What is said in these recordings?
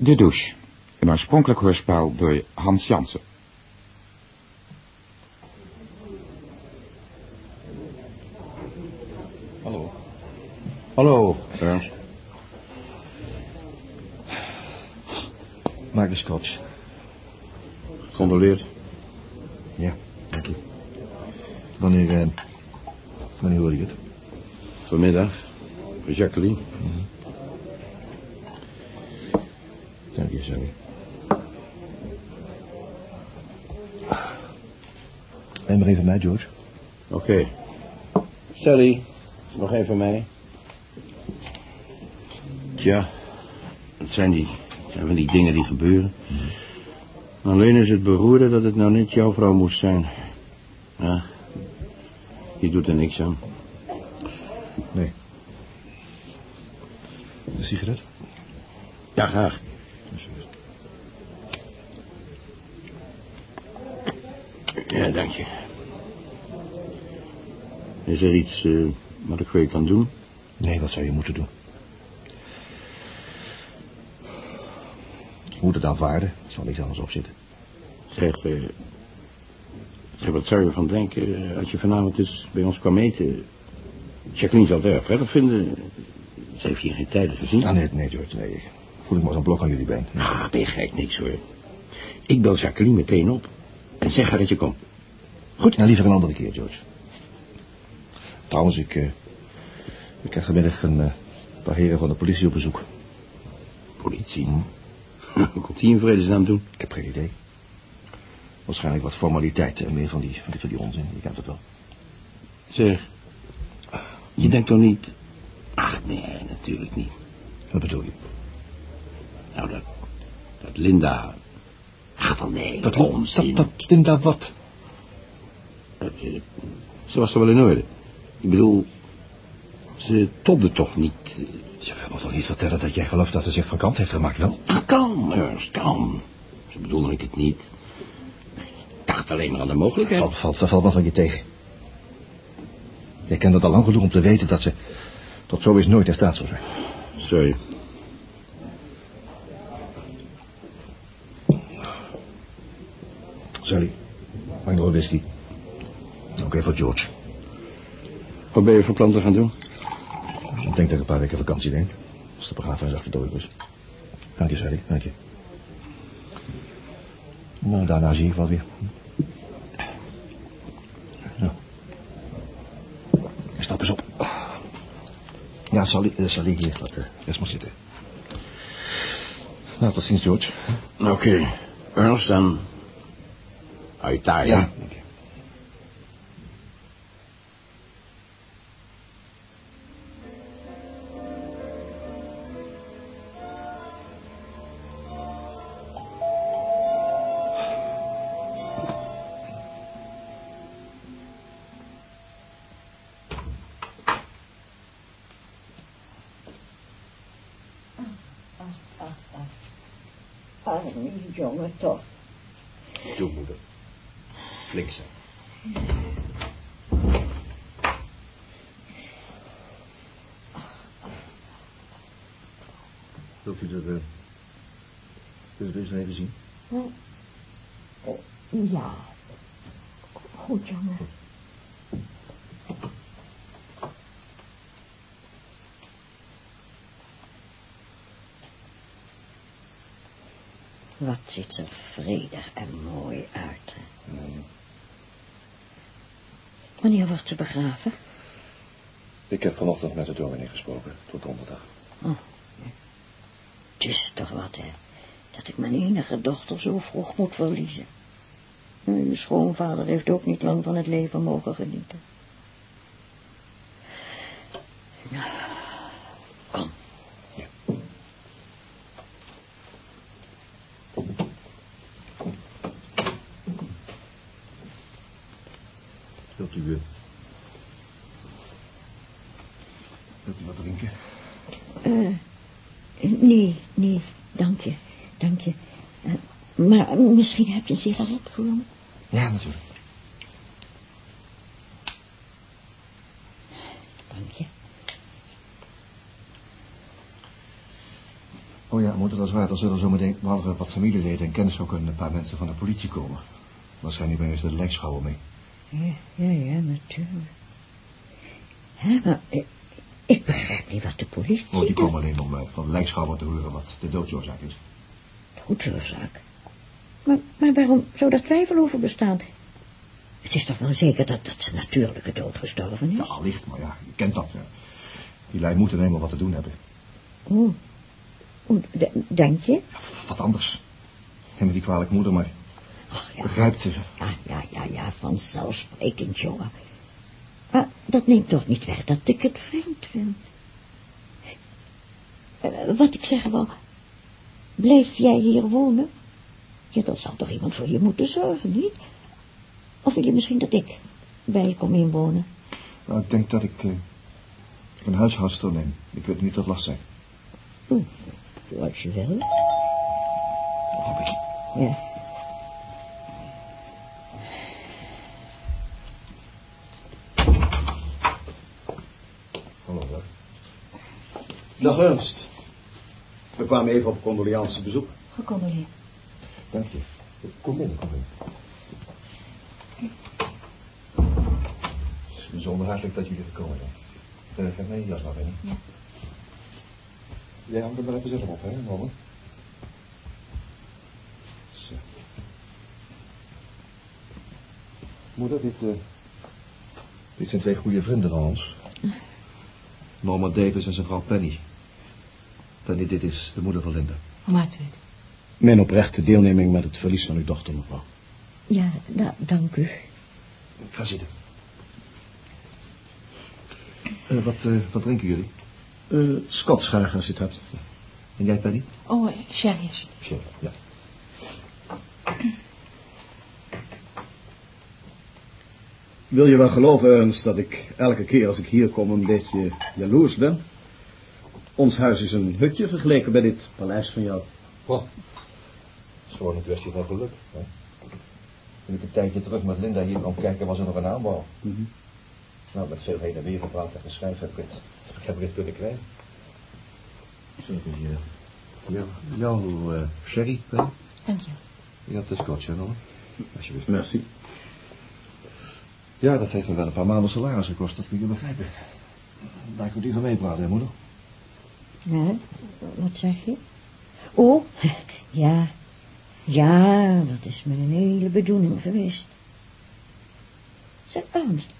De Douche. Een oorspronkelijk hoorspel door Hans Jansen. Hallo. Hallo, Ernst? Maak de scotch. Condoleerd. Ja, dank je. Wanneer, eh, wanneer hoorde je het? Vanmiddag. Voor Jacqueline. Dank je, sorry. En maar even mij, George. Oké. Sally, nog even mij. Tja, het zijn, die, het zijn van die dingen die gebeuren. Alleen is het beroerde dat het nou net jouw vrouw moest zijn. Ja, die doet er niks aan. Nee. Een sigaret? Ja, graag. Ja, dank je. Is er iets eh, wat ik voor je kan doen? Nee, wat zou je moeten doen? Je moet het aanvaarden. Er zal niks anders op zitten. Zeg, eh, zeg, wat zou je ervan denken eh, als je vanavond eens bij ons kwam eten? Jacqueline zal het erg prettig vinden. Ze heeft hier geen tijden gezien. Ah, nee, nee, George, nee. Voel ik me als een blok aan jullie been. Ah, ben je gek, niks hoor. Ik bel Jacqueline meteen op en zeg haar dat je komt. Goed, nou liever een andere keer, George. Trouwens, ik, eh, ik krijg vanmiddag een eh, paar heren van de politie op bezoek. Politie? Wat komt die in vredesnaam doen? Ik heb geen idee. Waarschijnlijk wat formaliteiten en meer van die, van die, van die onzin. Je kent het wel. Zeg, je denkt toch niet... Ach, nee, natuurlijk niet. Wat bedoel je? Nou, dat, dat Linda... Ach, wel nee, Dat, onzin. dat, dat Linda wat? Eh, Ze was toch wel in orde? Ik bedoel, ze topde toch niet. Je wil me toch niet vertellen dat jij gelooft dat ze zich van kant heeft gemaakt, wel? Ah, kalm, Ernst, kalm. Zo bedoelde ik het niet. Ik dacht alleen maar aan de mogelijkheid. Valt, valt, dat valt me van je tegen. Jij kent het al lang genoeg om te weten dat ze tot zoiets nooit in staat zou zijn. Sorry. Sally, mag ik nog whisky? Oké, voor George. Wat ben je van plan te gaan doen? Ik denk dat ik een paar weken vakantie neem. Als de begrafenis achter de is. Dank je, Sally. Dank je. Nou, daarna zie ik wel weer. Nou. Stap eens op. Ja, Sally, uh, Sally hier. Laat uh, rest maar zitten. Nou, tot ziens, George. Oké. Ernst, dan... Hou je taai, hè? Ja, dank je. Wilt u er... Uh, wilt u eens even zien? Ja. Goed, jongen. Wat ziet er vredig en mooi uit. hè. Wanneer wordt ze begraven? Ik heb vanochtend met de dominee gesproken, tot donderdag. Oh, het is toch wat, hè. Dat ik mijn enige dochter zo vroeg moet verliezen. Mijn schoonvader heeft ook niet lang van het leven mogen genieten. Nou, kom. Ja. Wilt u... eh, wilt u wat drinken? Eh, nee, nee, dank je, dank je. Eh, maar misschien heb je een sigaret voor me? Ja, natuurlijk. Dank je. Oh ja, moeder, dat is waar. Er zullen zometeen behalve wat familieleden en kennis ook een paar mensen van de politie komen. Waarschijnlijk brengen ze de lijkschouwer mee. Ja, ja, ja, natuurlijk. Hè, maar ik, ik begrijp niet wat de politie... Oh, die komen alleen om eh, van de lijkschouwer te horen wat de doodsoorzaak is. Doodsoorzaak. Maar, maar waarom zou daar twijfel over bestaan? Het is toch wel zeker dat, dat ze natuurlijke dood gestorven is? Ja, allicht, maar ja, je kent dat. Ja. Die lui moeten eenmaal wat te doen hebben. Oh. De- denk je? Wat anders. Met die kwalijk moeder, maar Ach ja. begrijpt ze. Ja, ja, ja, ja, vanzelfsprekend, jongen. Maar dat neemt toch niet weg dat ik het vreemd vind. Eh, wat ik zeggen wou, blijf jij hier wonen? Ja, dan zal toch iemand voor je moeten zorgen, niet? Of wil je misschien dat ik bij je kom inwonen? Nou, ik denk dat ik eh, een huishoudster neem. Ik weet niet wat last zijn. Zoals je wil. Ja. Hallo, hoor. Dag Ernst. We kwamen even op condoliance bezoek. Gecondoleerd. Dank je. Kom binnen, kom binnen. Het is bijzonder hartelijk dat jullie gekomen zijn. Uh, geef mij je jas maar binnen. Ja. Jij hangt er maar even zelf op, hè, Norman? Zo. Moeder, dit, eh, dit zijn twee goede vrienden van ons. Norman Davis en zijn vrouw Penny. Penny, dit is de moeder van Linda. Hoe maakt u het? Mijn oprechte deelneming met het verlies van uw dochter, mevrouw. Ja, da- dank u. Ga zitten. Eh, wat, eh, wat drinken jullie? Uh, Scots graag als je het hebt. En jij, Penny? Oh, sherry. Sure, ja. Wil je wel geloven, Ernst, dat ik elke keer als ik hier kom een beetje jaloers ben? Ons huis is een hutje vergeleken bij dit paleis van jou. Oh, het is gewoon een kwestie van geluk. Hè? Toen ik een tijdje terug met Linda hier kwam kijken, was er nog een aanbouw. Mhm. Nou, met veel heen en weer gepraat en geschrijf heb ik het, heb ik het kunnen krijgen. Zo, die, uh, jou, jouw uh, sherry, Penny? Dank je. Ja, het is hè, Norman? Alsjeblieft. Merci. Ja, dat heeft me wel een paar maanden salaris gekost, dat kun je begrijpen. Daar kun je liever meepraten, hè, moeder? Ja, wat zeg je? Oh, ja. Ja, dat is mijn hele bedoeling geweest. Zeg, Ernst,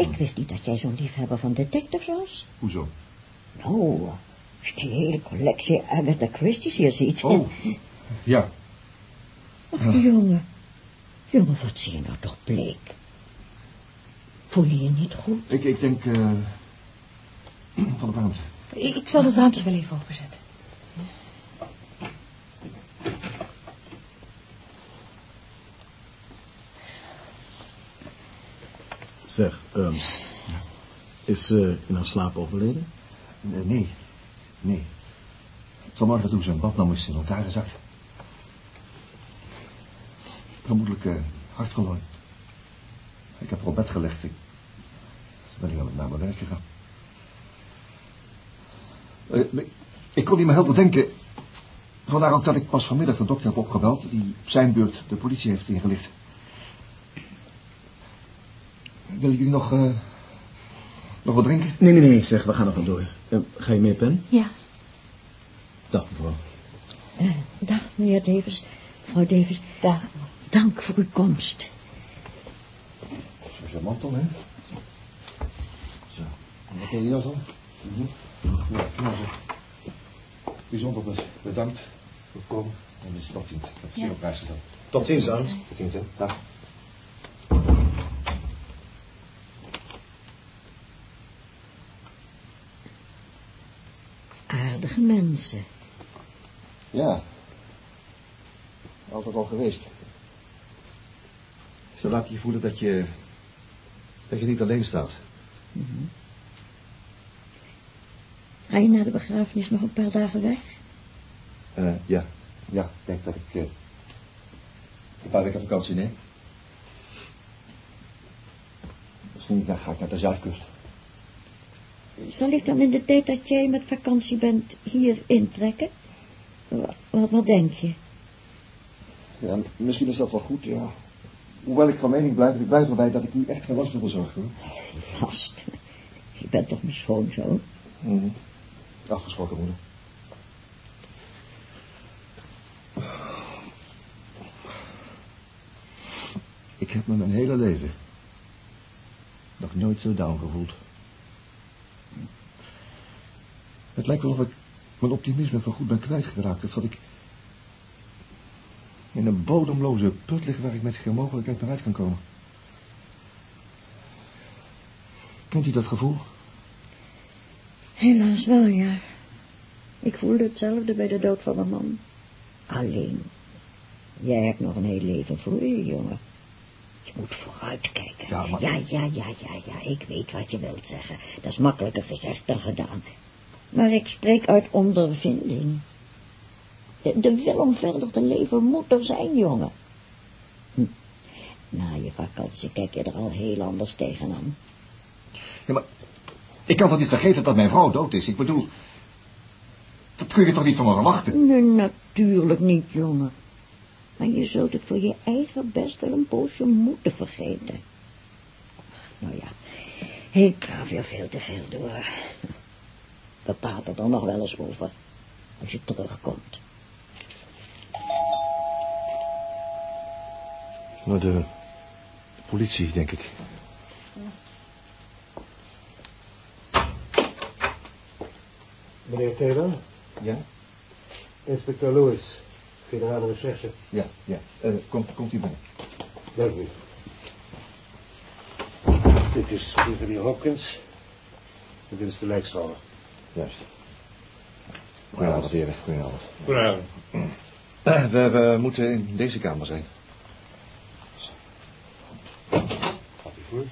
ik wist niet dat jij zo'n liefhebber van detectives was. Hoezo? Nou, als je die hele collectie Agatha Christie's hier ziet. Oh, ja. Ach, jongen. Jongen, wat zie je nou toch bleek. Voel je je niet goed? Ik, ik denk, eh van de warmte. Ik, ik zal het raampje wel even openzetten. Zeg, Ernst. Is ze in haar slaap overleden? Nee, nee. nee. Vanmorgen toen ze een badnam is in elkaar gezakt. Vermoedelijk uh. Ik heb haar op bed gelegd. Ik ben hier naar mijn werk gegaan. Ik, ik kon niet meer helder denken. Vandaar ook dat ik pas vanmiddag de dokter heb opgebeld... die op zijn beurt de politie heeft ingelicht. Willen jullie nog, uh, nog wat drinken? Nee, nee, nee, zeg, we gaan er vandoor. Uh, ga je mee, Pen? Ja. Dag, mevrouw. Uh, dag, meneer Davis. Mevrouw Davis. Dag. Dank voor uw komst. Zo is je mantel, hè? Zo. En wat heb je jas al? Mm -hmm. Ja, nou zo. Bijzonder dus. Bedankt voor het komen. En dus tot ziens. Dat is Ja. Tot ziens. Tot ziens, hè. Dag. Mensen. Ja. Altijd al geweest. Ze laten je voelen dat je... dat je niet alleen staat. Mhm. Ga je na de begrafenis nog een paar dagen weg? Eh, ja. Ja, ik denk dat ik... eh, een paar weken vakantie neem. Misschien ga ik naar de zuidkust. Zal ik dan in de tijd dat jij met vakantie bent hier intrekken? Wat, wat, denk je? Ja, misschien is dat wel goed, ja. Hoewel ik van mening blijf, ik blijf erbij dat ik u echt geen last wil bezorgen. Last. Je bent toch mijn schoonzoon? Mhm. Afgesproken, moeder. Ik heb me mijn hele leven nog nooit zo down gevoeld. Het lijkt wel of ik mijn optimisme voorgoed ben kwijtgeraakt. Of dat ik in een bodemloze put lig waar ik met geen mogelijkheid meer uit kan komen. Kent u dat gevoel? Helaas wel, ja. Ik voelde hetzelfde bij de dood van mijn man. Alleen, jij hebt nog een heel leven voor je, jongen. Je moet vooruitkijken. Ja, maar- ja, ja, ja, ja, ja, ik weet wat je wilt zeggen. Dat is makkelijker gezegd dan gedaan. Maar ik spreek uit ondervinding. De, de wil om verder te leven moet er zijn, jongen. Hm. Na je vakantie kijk je er al heel anders tegenaan. Ja, maar ik kan toch niet vergeten dat mijn vrouw dood is. Ik bedoel, dat kun je toch niet van me verwachten? Nee, natuurlijk niet, jongen. Maar je zult het voor je eigen best wel een poosje moeten vergeten. Nou ja, ik ga weer veel te veel door. We praten er nog wel eens over, als je terugkomt. Nou, de, politie, denk ik. Meneer Taylor, Ja? inspecteur Lewis, generale recherche. Ja, ja. Eh, komt, komt u binnen. Dank u. Dit is brigadier Hopkins. Dit is de lijkschouwer. Juist. Goedenavond, heren. Goedenavond. Goedenavond. Eh, we, we moeten in deze kamer zijn. Gaat u voor?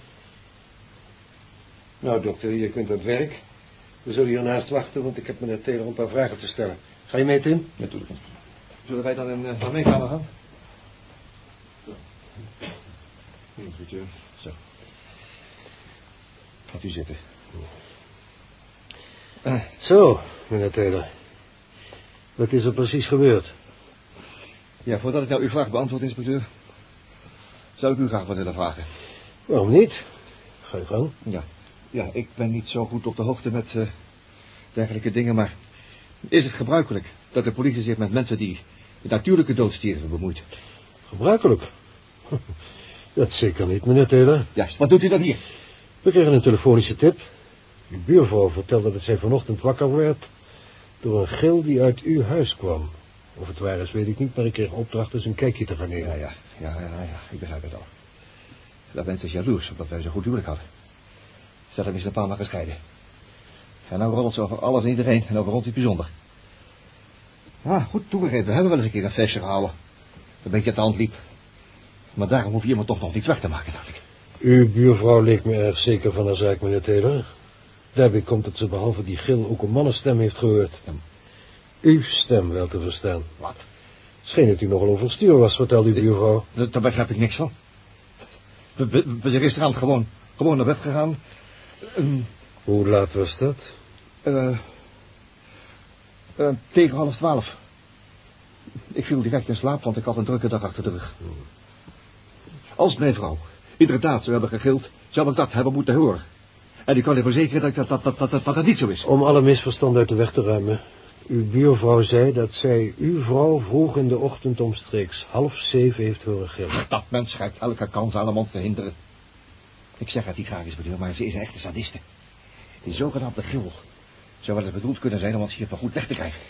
Nou, dokter, je kunt aan het werk. We zullen hiernaast wachten, want ik heb meneer Taylor een paar vragen te stellen. Ga je mee, Tim? Natuurlijk. Zullen wij dan in, uh, naar mijn kamer gaan? Inspecteur. Zo. Gaat u zitten. Eh, Zo, meneer Taylor. Wat is er precies gebeurd? ja, voordat ik nou uw vraag beantwoord, inspecteur, zou ik u graag wat willen vragen. Waarom niet? Ga je gang. Ja, ja, ik ben niet zo goed op de hoogte met eh, dergelijke dingen, maar is het gebruikelijk dat de politie zich met mensen die de natuurlijke dood stierven bemoeit? Gebruikelijk. Dat zeker niet, meneer Taylor. Juist, wat doet u dan hier? We kregen een telefonische tip. Uw buurvrouw vertelde dat zij vanochtend wakker werd door een gil die uit uw huis kwam. Of het waar is, weet ik niet, maar ik kreeg opdracht eens een kijkje te gaan Ja, nemen. ja, ja, ja, ja, ik begrijp het al. Dat mens is jaloers, omdat wij zo goed huwelijk hadden. Ze hadden is een paar maal gescheiden. En nou roddelt ze over alles en iedereen, en over ons in het bijzonder. Ja, goed toegegeven, we hebben wel eens een keer een feestje gehouden. Een beetje aan de hand liep. Maar daarom hoef je iemand toch nog niet weg te maken, dacht ik. Uw buurvrouw leek me erg zeker van haar zaak, meneer Taylor. Daarbij komt dat ze behalve die gil ook een mannenstem heeft gehoord. Ja. Uw stem wel te verstaan. Wat? Scheen dat u nogal overstuur was, vertelde uw buurvrouw. Daar daar begrijp ik niks van. We, we, we zijn gisteravond gewoon, gewoon naar bed gegaan. Ehm, Hoe laat was dat? eh, eh, tegen half twaalf. Ik viel direct in slaap, want ik had een drukke dag achter de rug. Als mijn vrouw inderdaad zou hebben gegild, zou ik dat hebben moeten horen. En ik kan je verzekeren dat, ik dat, dat, dat, dat, dat, dat het niet zo is. Om alle misverstanden uit de weg te ruimen. Uw buurvrouw zei dat zij uw vrouw vroeg in de ochtend omstreeks half zeven heeft horen gillen. Dat mens schrijft elke kans aan om ons te hinderen. Ik zeg het niet graag eens bedoel, maar ze is een echte sadiste. Die zogenaamde gil zou wel eens bedoeld kunnen zijn om ons hier van goed weg te krijgen.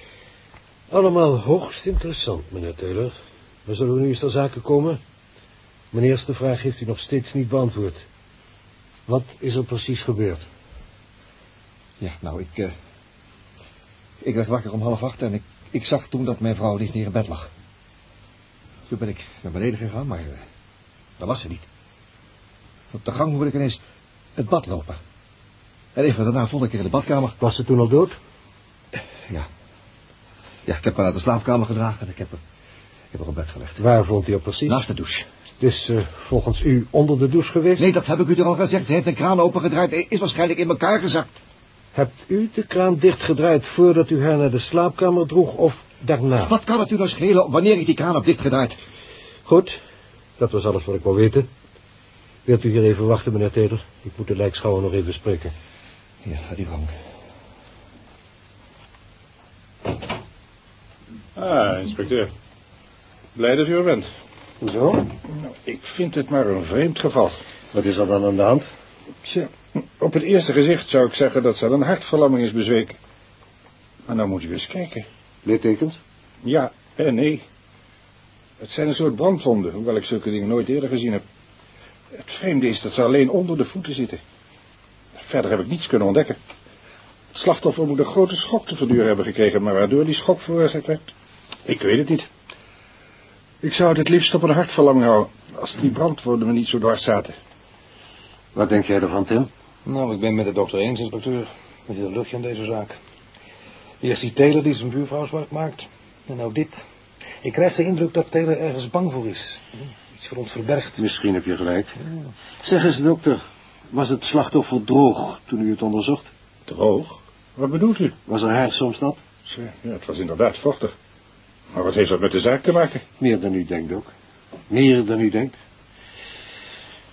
Allemaal hoogst interessant, meneer Taylor. Maar zullen we nu eens ter zake komen? Mijn eerste vraag heeft u nog steeds niet beantwoord. Wat is er precies gebeurd? Ja, nou, ik, eh, ik werd wakker om half acht en ik, ik zag toen dat mijn vrouw niet meer in bed lag. Toen ben ik naar beneden gegaan, maar uh, daar was ze niet. Op de gang hoorde ik ineens het bad lopen. En even daarna vond ik haar in de badkamer. Was ze toen al dood? Ja. Ja, ik heb haar naar de slaapkamer gedragen en ik heb haar, ik heb haar op bed gelegd. Waar vond u haar precies? Naast de douche. Het is eh, volgens u onder de douche geweest? Nee, dat heb ik u toch al gezegd. Ze heeft een kraan opengedraaid en is waarschijnlijk in elkaar gezakt. Hebt u de kraan dichtgedraaid voordat u haar naar de slaapkamer droeg? Of daarna. Wat kan het u nou schelen wanneer ik die kraan heb dichtgedraaid? Goed, dat was alles wat ik wou weten. Wilt u hier even wachten, meneer Taylor? Ik moet de lijkschouwer nog even spreken. Ja, ga die gang. Ah, inspecteur. Blij dat u er bent. Hoezo? Nou, ik vind het maar een vreemd geval. Wat is er dan aan de hand? Tja, op het eerste gezicht zou ik zeggen dat ze aan een hartverlamming is bezweken. Maar nou moet u eens kijken. Littekens? Ja en nee. Het zijn een soort brandwonden, hoewel ik zulke dingen nooit eerder gezien heb. Het vreemde is dat ze alleen onder de voeten zitten. Verder heb ik niets kunnen ontdekken. Het slachtoffer moet een grote schok te verduren hebben gekregen, maar waardoor die schok veroorzaakt werd, ik weet het niet. Ik zou het het liefst op een hartverlamming houden, als die brandwonden me niet zo dwars zaten. Wat denk jij ervan, Tim? Nou, ik ben met de dokter eens, inspecteur. Er zit een luchtje aan deze zaak. Eerst die Taylor die zijn buurvrouw zwart maakt. En nou dit. Ik krijg de indruk dat Taylor ergens bang voor is. Iets voor ons verbergt. Misschien heb je gelijk. Zeg eens, dokter, was het slachtoffer droog toen u het onderzocht? Droog? Wat bedoelt u? Was er haar soms dat? Tja, ja, het was inderdaad vochtig. Maar wat heeft dat met de zaak te maken? Meer dan u denkt ook. Meer dan u denkt.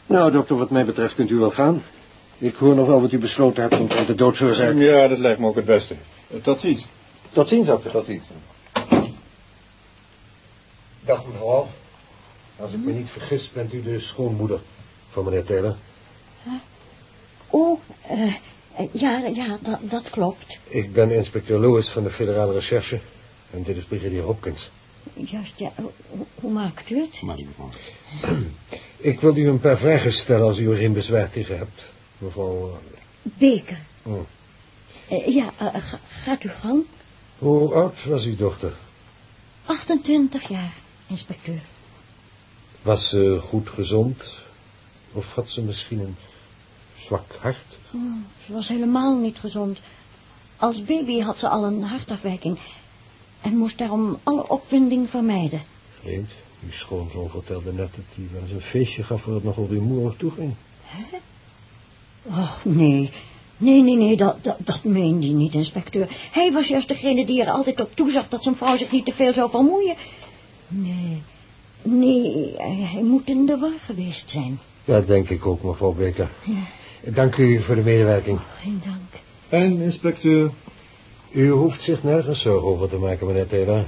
Nou, dokter, wat mij betreft kunt u wel gaan. Ik hoor nog wel wat u besloten hebt omtrent de doodsoorzaak. Ja, dat lijkt me ook het beste. Tot ziens. Tot ziens, dokter. Tot ziens. Dag, mevrouw. Als ik me niet vergis, bent u de schoonmoeder van meneer Taylor. Oh, eh, eh, ja, ja, dat, dat klopt. Ik ben inspecteur Lewis van de federale recherche. En dit is brigadier Hopkins. Juist, ja. Hoe, hoe maakt u het? Maar mevrouw. Ik wil u een paar vragen stellen als u er geen bezwaar tegen hebt. Mevrouw... eh, Beker. Oh. Eh, ja, eh, ga- gaat u gang. Hoe oud was uw dochter? 28 jaar, inspecteur. Was ze goed gezond? Of had ze misschien een zwak hart? Oh, ze was helemaal niet gezond. Als baby had ze al een hartafwijking en moest daarom alle opwinding vermijden. Vreemd. Uw schoonzoon vertelde net dat hij wel eens een feestje gaf waar het nogal rumoerig toeging. Och, nee. Nee, nee, nee, dat, dat, dat meende hij niet, inspecteur. Hij was juist degene die er altijd op toezag dat zijn vrouw zich niet te veel zou vermoeien. Nee, nee, hij, hij moet in de war geweest zijn. Dat denk ik ook, mevrouw Beker. Ja. Dank u voor de medewerking. Geen dank. En, inspecteur? U hoeft zich nergens zorgen over te maken, meneer Taylor.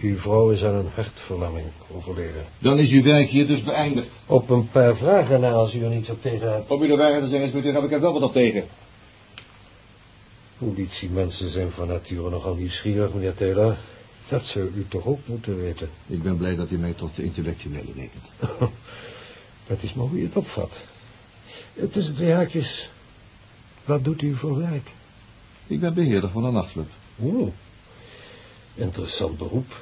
Uw vrouw is aan een hartverlamming overleden. Dan is uw werk hier dus beëindigd. Op een paar vragen na, als u er niets op tegen hebt. Om u de waarheid te zeggen, inspecteur, heb ik er wel wat op tegen. Politiemensen zijn van nature nogal nieuwsgierig, meneer Taylor. Dat zou u toch ook moeten weten. Ik ben blij dat u mij tot de intellectuele rekent. Dat is maar hoe je het opvat. Tussen twee haakjes. Wat doet u voor werk? Ik ben beheerder van een nachtclub. Oeh, interessant beroep.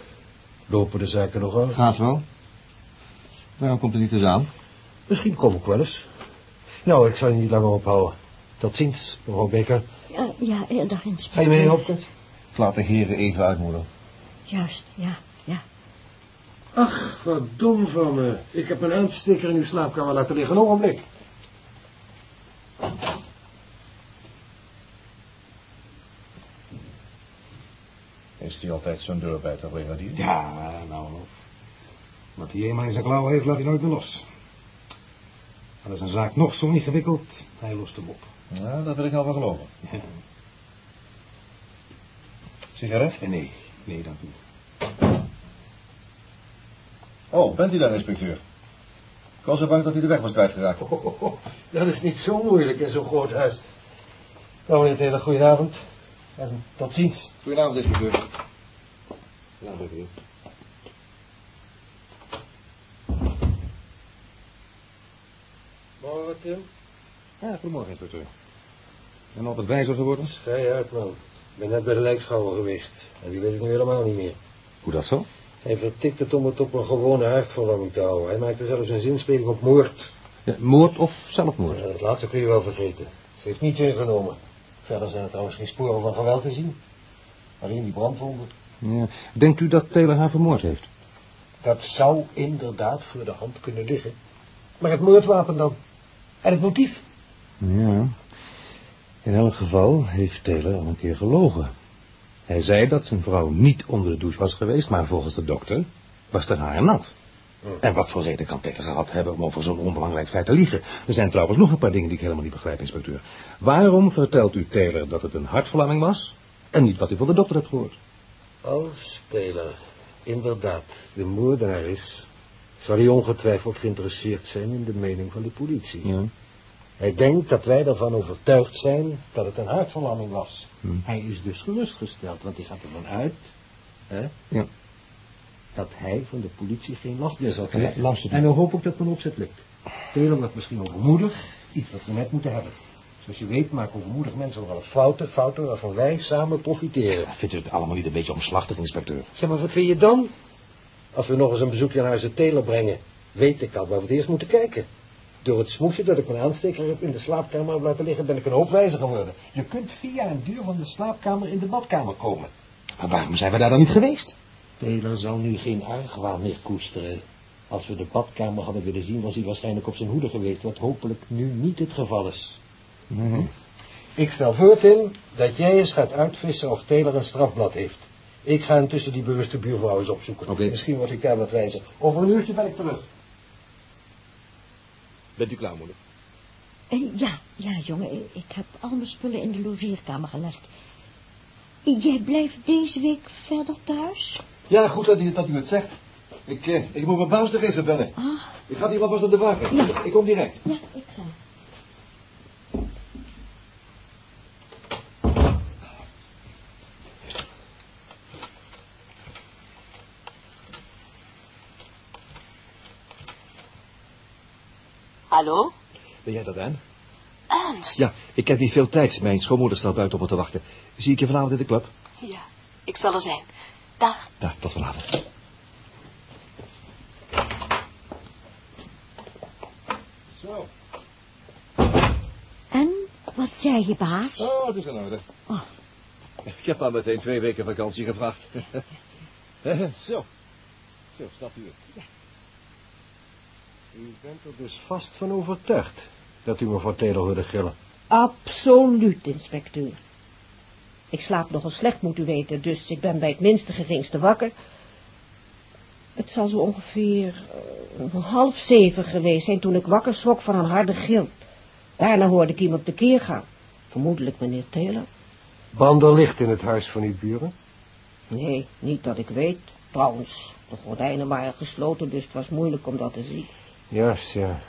Lopen de zaken nog aan? Gaat wel. Waarom komt er niet eens aan? Misschien kom ik wel eens. Nou, ik zal je niet langer ophouden. Tot ziens, mevrouw Beker. Ja, ja, eh, dag, Ga inspecteur. je mee, Hopkins? Ik laat de heren even uitmoeden. Juist, ja, ja. Ach, wat dom van me. Ik heb mijn aansteker in uw slaapkamer laten liggen. Een ogenblik. Is die altijd zo'n deurbijter, brigadier? Ja, nou, wat hij eenmaal in zijn klauwen heeft, laat hij nooit meer los. Al is een zaak nog zo ingewikkeld, hij lost hem op. Ja, dat wil ik nou wel geloven. Sigaret? En nee, nee, dank u. Oh, bent u daar, inspecteur? Ik was zo bang dat u de weg was kwijtgeraakt. Dat is niet zo moeilijk in zo'n groot huis. Nou, meneer Taylor, goedenavond. En tot ziens. Goedenavond, inspecteur. Ja, dank u. Morgen, Tim. Ja, goedemorgen, inspecteur. En op het wijzer geworden? Schij uit, man. Ik ben net bij de lijkschouwer geweest. En die weet ik nu helemaal niet meer. Hoe dat zo? Hij vertikt het om het op een gewone hartverlamming te houden. Hij maakte zelfs een zinspeling op moord. Ja, moord of zelfmoord? Ja, dat laatste kun je wel vergeten. Ze heeft niets ingenomen. Verder zijn er trouwens geen sporen van geweld te zien. Alleen die brandwonden. Ja. Denkt u dat Taylor haar vermoord heeft? Dat zou inderdaad voor de hand kunnen liggen. Maar het moordwapen dan? En het motief? Ja. In elk geval heeft Taylor al een keer gelogen. Hij zei dat zijn vrouw niet onder de douche was geweest, maar volgens de dokter was er haar nat. En wat voor reden kan Peter gehad hebben om over zo'n onbelangrijk feit te liegen? Er zijn trouwens nog een paar dingen die ik helemaal niet begrijp, inspecteur. Waarom vertelt u Taylor dat het een hartverlamming was en niet wat u van de dokter hebt gehoord? Als Taylor inderdaad de moordenaar is, zal hij ongetwijfeld geïnteresseerd zijn in de mening van de politie. Ja. Hij denkt dat wij ervan overtuigd zijn dat het een hartverlamming was. Hm. Hij is dus gerustgesteld, want hij gaat ervan uit hè, Ja. dat hij van de politie geen last meer zal krijgen. En dan hoop ik dat mijn opzet lukt. Taylor wordt misschien overmoedig, iets wat we net moeten hebben. Zoals je weet maken overmoedig mensen wel fouten, fouten waarvan wij samen profiteren. Vindt u het allemaal niet een beetje omslachtig, inspecteur? Ja, maar wat vind je dan? Als we nog eens een bezoekje naar huizen Taylor brengen, weet ik al waar we het eerst moeten kijken. Door het smoesje dat ik mijn aansteker heb in de slaapkamer heb laten liggen, ben ik een hoop wijzer geworden. Je kunt via een deur van de slaapkamer in de badkamer komen. Maar waarom zijn we daar dan niet geweest? Taylor zal nu geen argwaan meer koesteren. Als we de badkamer hadden willen zien, was hij waarschijnlijk op zijn hoede geweest, wat hopelijk nu niet het geval is. Ik stel voor, Tim, dat jij eens gaat uitvissen of Taylor een strafblad heeft. Ik ga intussen die bewuste buurvrouw eens opzoeken. Oké. Misschien word ik daar wat wijzer. Over een uurtje ben ik terug. Bent u klaar, moeder? Eh, ja, ja, jongen, ik- ik heb al mijn spullen in de logeerkamer gelegd. Jij blijft deze week verder thuis? Ja, goed dat u, dat u het zegt. Ik, eh, ik moet mijn baas nog even bellen. Ah, Ik ga hier alvast op de wagen. Ja. Ik kom direct. ja, ik ga. Hallo? Ben jij dat, Anne? Ernst? Ja, ik heb niet veel tijd. Mijn schoonmoeder staat buiten op me te wachten. Zie ik je vanavond in de club? Ja, ik zal er zijn. Dag. Daar, tot vanavond. Zo. En, wat zei je, baas? Oh, het is in orde. Oh. Ik heb al meteen twee weken vakantie gevraagd. Zo. Zo, stap u. U bent er dus vast van overtuigd dat u me voor Taylor hoorde gillen. Absoluut, inspecteur. Ik slaap nogal slecht, moet u weten, dus ik ben bij het minste geringste wakker. Het zal zo ongeveer eh, half zeven geweest zijn toen ik wakker schrok van een harde gil. Daarna hoorde ik iemand tekeer gaan. Vermoedelijk meneer Taylor. Bander licht in het huis van uw buren? Nee, niet dat ik weet. Trouwens, de gordijnen waren gesloten, dus het was moeilijk om dat te zien. Juist, ja.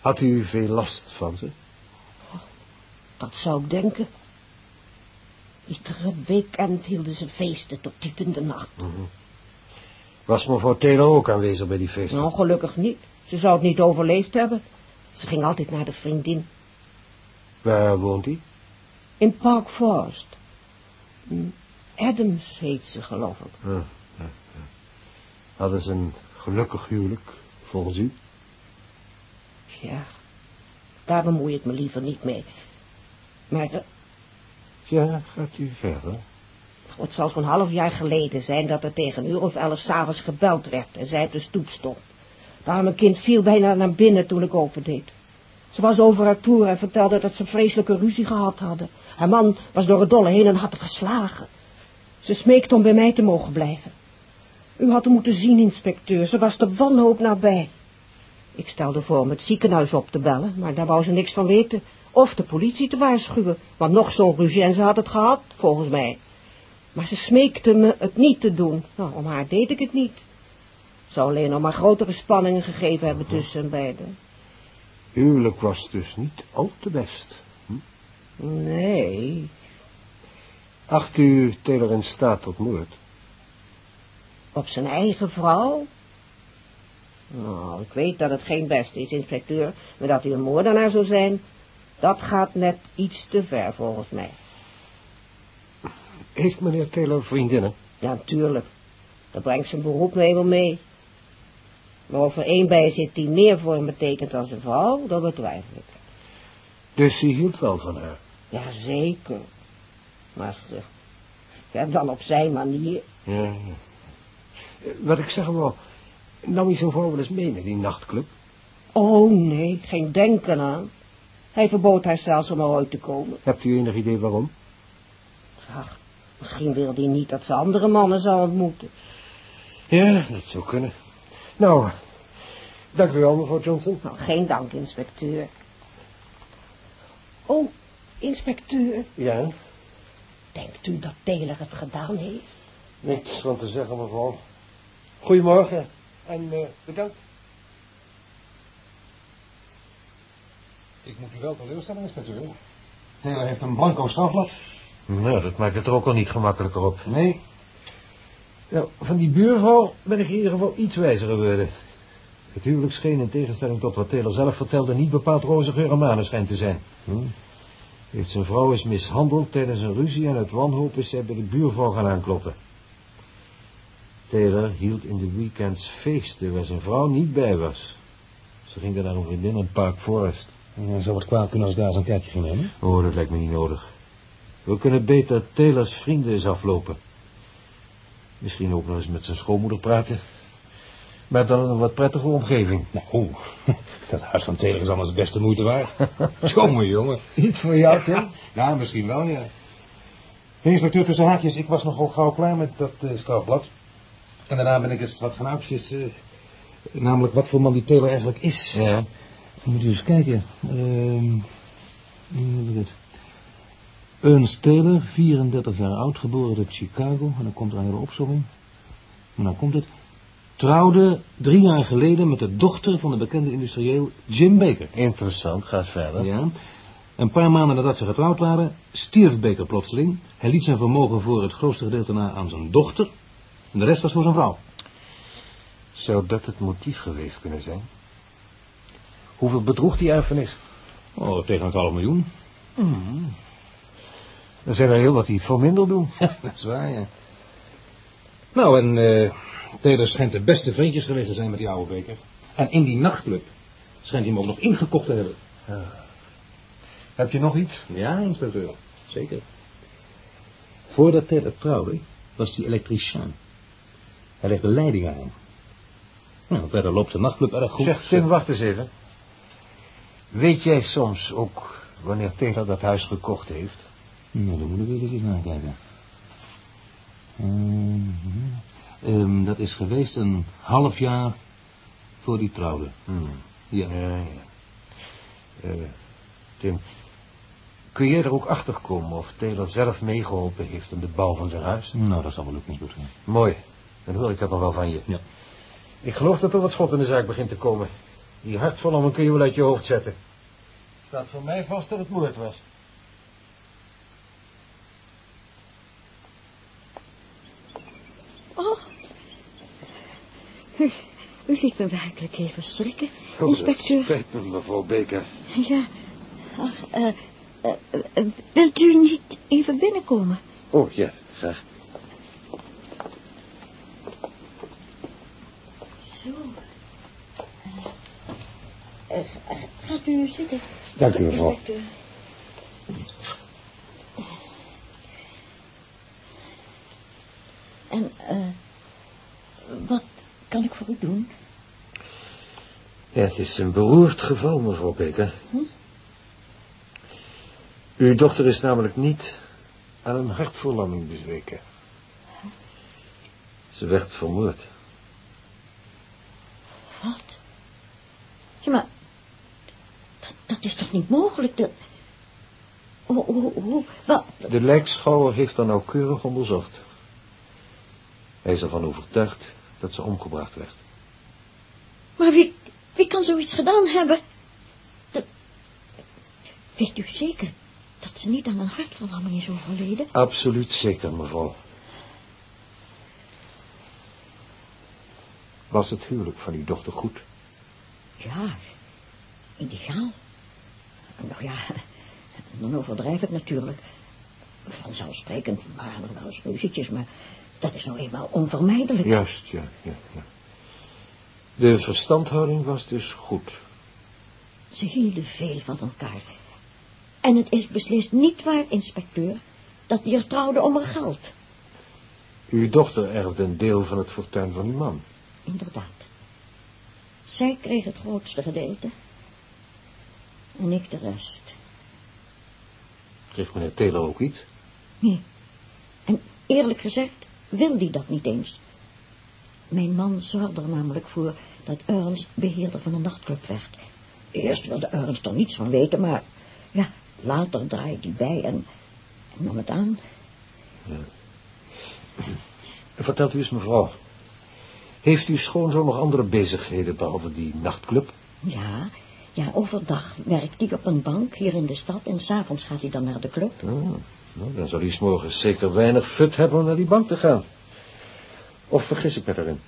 Had u veel last van ze? Dat zou ik denken. Iedere weekend hielden ze feesten tot diep in de nacht. Was mevrouw Taylor ook aanwezig bij die feesten? Nou, gelukkig niet. Ze zou het niet overleefd hebben. Ze ging altijd naar de vriendin. Waar woont hij? In Park Forest. Hm, Adams heet ze, geloof ik. Ja, ja, ja. Hadden ze een gelukkig huwelijk, volgens u? Ja, daar bemoei ik me liever niet mee. Maar Ja, gaat u verder. het zal zo'n half jaar geleden zijn dat er tegen een uur of elf s'avonds gebeld werd en zij op de stoep stond. Het arme kind viel bijna naar binnen toen ik opendeed. Ze was over haar toer en vertelde dat ze een vreselijke ruzie gehad hadden. Haar man was door het dolle heen en had haar geslagen. Ze smeekte om bij mij te mogen blijven. U had hem moeten zien, inspecteur. Ze was de wanhoop nabij. Ik stelde voor om het ziekenhuis op te bellen, maar daar wou ze niks van weten. Of de politie te waarschuwen, want nog zo'n ruzie en ze had het gehad, volgens mij. Maar ze smeekte me het niet te doen. Nou, om haar deed ik het niet. Zou alleen nog maar grotere spanningen gegeven hebben tussen hen beiden. Huwelijk was dus niet al te best. Nee, Acht u Taylor in staat tot moord? Op zijn eigen vrouw? Nou, ik weet dat het geen beste is, inspecteur, maar dat hij een moordenaar zou zijn, dat gaat net iets te ver volgens mij. Heeft meneer Taylor vriendinnen? Ja, natuurlijk. Dat brengt zijn beroep nou eenmaal mee. Maar of er één bij zit die meer voor hem betekent dan zijn vrouw, dat betwijfel ik. Dus u hield wel van haar? Jazeker. Maar ze, ja, dan op zijn manier. Ja, ja. Wat ik zeggen wou, nam hij zijn vrouw wel eens mee naar die nachtclub? Oh nee, geen denken aan. Hij verbood haar zelfs om eruit te komen. Hebt u enig idee waarom? Ach, misschien wil hij niet dat ze andere mannen zou ontmoeten. Ja, dat zou kunnen. Nou, dank u wel, mevrouw Johnson. Nou, geen dank, inspecteur. Oh, inspecteur, Ja, denkt u dat Taylor het gedaan heeft? niks van te zeggen, mevrouw. Goedemorgen en eh, bedankt. Ik moet u wel teleurstellen, inspecteur. Taylor heeft een blanco strafblad. Nou, dat maakt het er ook al niet gemakkelijker op. Nee, Nou, van die buurvrouw ben ik in ieder geval iets wijzer geworden. Het huwelijk scheen in tegenstelling tot wat Taylor zelf vertelde niet bepaald roze geur en maneschijn te zijn. Hm? Heeft zijn vrouw is mishandeld tijdens een ruzie en uit wanhoop is zij bij de buurvrouw gaan aankloppen. Taylor hield in de weekends feesten waar zijn vrouw niet bij was. Ze ging daar naar een vriendin in Park Forest. hij zou wat kwaad kunnen als daar zijn kijkje ging nemen. Oh, dat lijkt me niet nodig. We kunnen beter Taylors vrienden eens aflopen. Misschien ook nog eens met zijn schoonmoeder praten. Maar dan een wat prettige omgeving. Nou, dat huis van Taylor is allemaal best de moeite waard. Jongen, jongen. Iets voor jou, Tim? Ja, misschien wel, ja. Hey, inspecteur, tussen haakjes, ik was nogal gauw klaar met dat eh, strafblad. En daarna ben ik eens wat gaan uitjes, eh, namelijk wat voor man die Taylor eigenlijk is. Ja. Moet u eens kijken. Ehm hoe heet het? Ernst Taylor, 34 jaar oud, geboren uit Chicago. En dan komt er een hele opzomming. En dan komt het. Trouwde drie jaar geleden met de dochter van de bekende industrieel Jim Baker. Interessant, ga verder. Ja. Een paar maanden nadat ze getrouwd waren, stierf Baker plotseling. Hij liet zijn vermogen voor het grootste gedeelte na aan zijn dochter. En de rest was voor zijn vrouw. Zou dat het motief geweest kunnen zijn? Hoeveel bedroeg die erfenis? Oh, tegen het half miljoen. Er zijn er heel wat die het voor minder doen. dat is waar, ja. Nou, en eh Taylor schijnt de beste vriendjes geweest te zijn met die oude Baker. En in die nachtclub schijnt hij hem ook nog ingekocht te hebben. Heb je nog iets? Ja, inspecteur. Zeker. Voordat Taylor trouwde, was hij elektricien. Hij legde leidingen aan. Nou, verder loopt de nachtclub erg goed. Zeg, Tim, wacht eens even. Weet jij soms ook wanneer Taylor dat huis gekocht heeft? Nou, dan moet ik even eens nakijken. Ehm, ehm, dat is geweest een half jaar voor die trouwde. Hmm. Ja. Ja, ja. Eh, Tim, kun jij er ook achter komen of Taylor zelf meegeholpen heeft in de bouw van zijn huis? Nou, dat zal wel lukken, inspecteur. Mooi, dan hoor ik dat nog wel van je. Ja. Ik geloof dat er wat schot in de zaak begint te komen. Die hartverlamming kun je wel uit je hoofd zetten. Staat voor mij vast dat het moord was. Oh. U, u liet me werkelijk even schrikken, Oh, inspecteur. Spijt me, mevrouw Baker. Ja. Ach, eh, eh, eh, wilt u niet even binnenkomen? Oh, ja, graag. Zo. Eh, eh, gaat u nu zitten? Dank u, mevrouw. Inspecteur. En, eh, wat kan ik voor u doen? Ja, het is een beroerd geval, mevrouw Baker. Hm? Uw dochter is namelijk niet aan een hartverlamming bezweken. Ze werd vermoord. Wat? Ja, maar... Dat, dat is toch niet mogelijk? Dat... Oh, oh, oh, wat? De lijkschouwer heeft haar nauwkeurig onderzocht. Hij is ervan overtuigd dat ze omgebracht werd. Maar wie, wie kan zoiets gedaan hebben? Dat... Weet u zeker dat ze niet aan een hartverlamming is overleden? Absoluut zeker, mevrouw. Was het huwelijk van uw dochter goed? Ja, ideaal. Nou ja, dan overdrijf ik natuurlijk. Vanzelfsprekend waren er wel eens ruzietjes, maar dat is nou eenmaal onvermijdelijk. Juist, ja, ja, ja. De verstandhouding was dus goed. Ze hielden veel van elkaar. En het is beslist niet waar, inspecteur, dat die er trouwden om haar geld. Uw dochter erfde een deel van het fortuin van uw man. Inderdaad. Zij kreeg het grootste gedeelte. En ik de rest. Kreeg meneer Taylor ook iets? Nee, Eerlijk gezegd wil die dat niet eens. Mijn man zorgde er namelijk voor dat Ernst beheerder van een nachtclub werd. Eerst wilde Ernst er niets van weten, maar ja, later draaide hij bij en, en nam het aan. Vertelt u eens, mevrouw. Heeft uw schoonzoon nog andere bezigheden behalve die nachtclub? Ja, ja, overdag werkt hij op een bank hier in de stad en s'avonds gaat hij dan naar de club. Oh, nou, dan zal hij 's morgens zeker weinig fut hebben om naar die bank te gaan. Of vergis ik me daarin?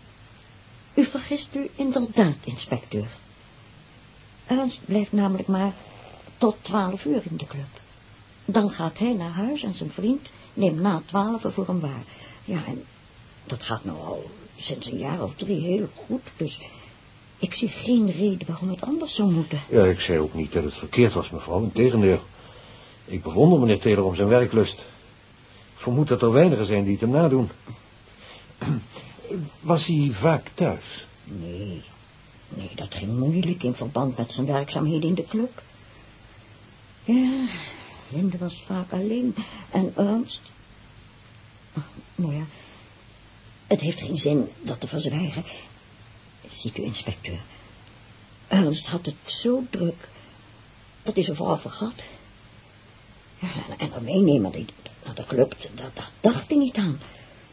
U vergist u inderdaad, inspecteur. Ernst blijft namelijk maar tot twaalf uur in de club. Dan gaat hij naar huis en zijn vriend neemt na twaalf voor hem waar. Ja, en dat gaat nou al sinds een jaar of drie heel goed, dus ik zie geen reden waarom het anders zou moeten. Ja, ik zei ook niet dat het verkeerd was, mevrouw. Integendeel. Ik bewonder meneer Taylor om zijn werklust. Ik vermoed dat er weinigen zijn die het hem nadoen. Was hij vaak thuis? Nee, nee, dat ging moeilijk in verband met zijn werkzaamheden in de club. Ja, Linde was vaak alleen en Ernst... Oh, nou ja, het heeft geen zin dat te verzwijgen. Ziet u, inspecteur, Ernst had het zo druk dat hij zijn vrouw vergat. Ja, en, haar meenemen naar de club, dat, dat dacht hij niet aan.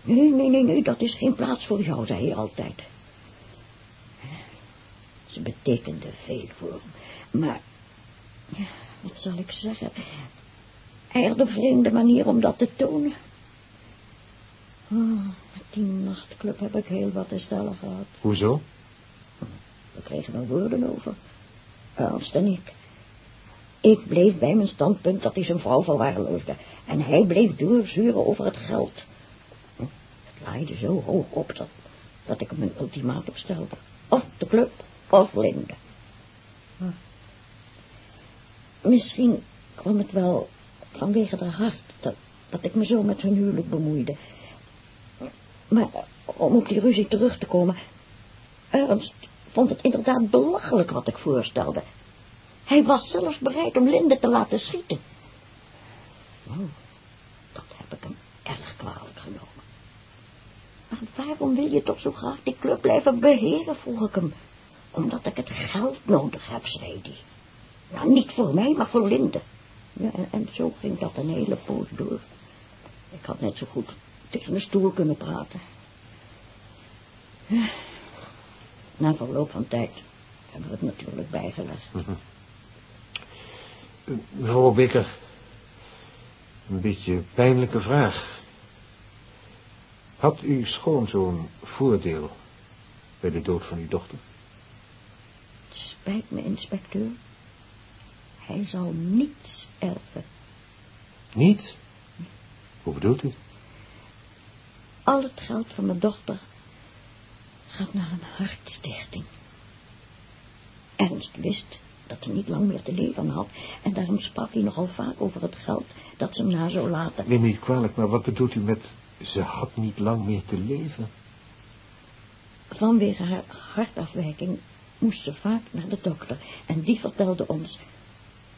Nee, nee, nee, nee, dat is geen plaats voor jou, zei hij altijd. Ze betekende veel voor hem. Maar, ja, wat zal ik zeggen? Hij had een vreemde manier om dat te tonen. Oh, met die nachtclub heb ik heel wat te stellen gehad. Hoezo? We kregen er woorden over. Ernst en ik. Ik bleef bij mijn standpunt dat hij zijn vrouw verwaarloosde. En hij bleef doorzuren over het geld. Het laaide zo hoog op dat, dat ik hem een ultimatum stelde. Of de club, of Linde. Misschien kwam het wel vanwege haar hart dat, dat ik me zo met hun huwelijk bemoeide. Maar om op die ruzie terug te komen... Ernst vond het inderdaad belachelijk wat ik voorstelde. Hij was zelfs bereid om Linde te laten schieten. Oh, dat heb ik hem erg kwalijk genomen. Maar waarom wil je toch zo graag die club blijven beheren, vroeg ik hem. Omdat ik het geld nodig heb, zei hij. Nou, niet voor mij, maar voor Linde. En, zo ging dat een hele poos door. Ik had net zo goed tegen een stoel kunnen praten. Ja. Na verloop van tijd hebben we het natuurlijk bijgelegd. Mevrouw Becker, een beetje pijnlijke vraag. Had uw schoonzoon voordeel bij de dood van uw dochter? Het spijt me, inspecteur. Hij zal niets erven. Niet? Hoe bedoelt u? Al het geld van mijn dochter gaat naar een hartstichting. Ernst wist dat ze niet lang meer te leven had en daarom sprak hij nogal vaak over het geld dat ze hem na zou laten. Neem me niet kwalijk, maar wat bedoelt u met... ze had niet lang meer te leven? Vanwege haar hartafwijking moest ze vaak naar de dokter en die vertelde ons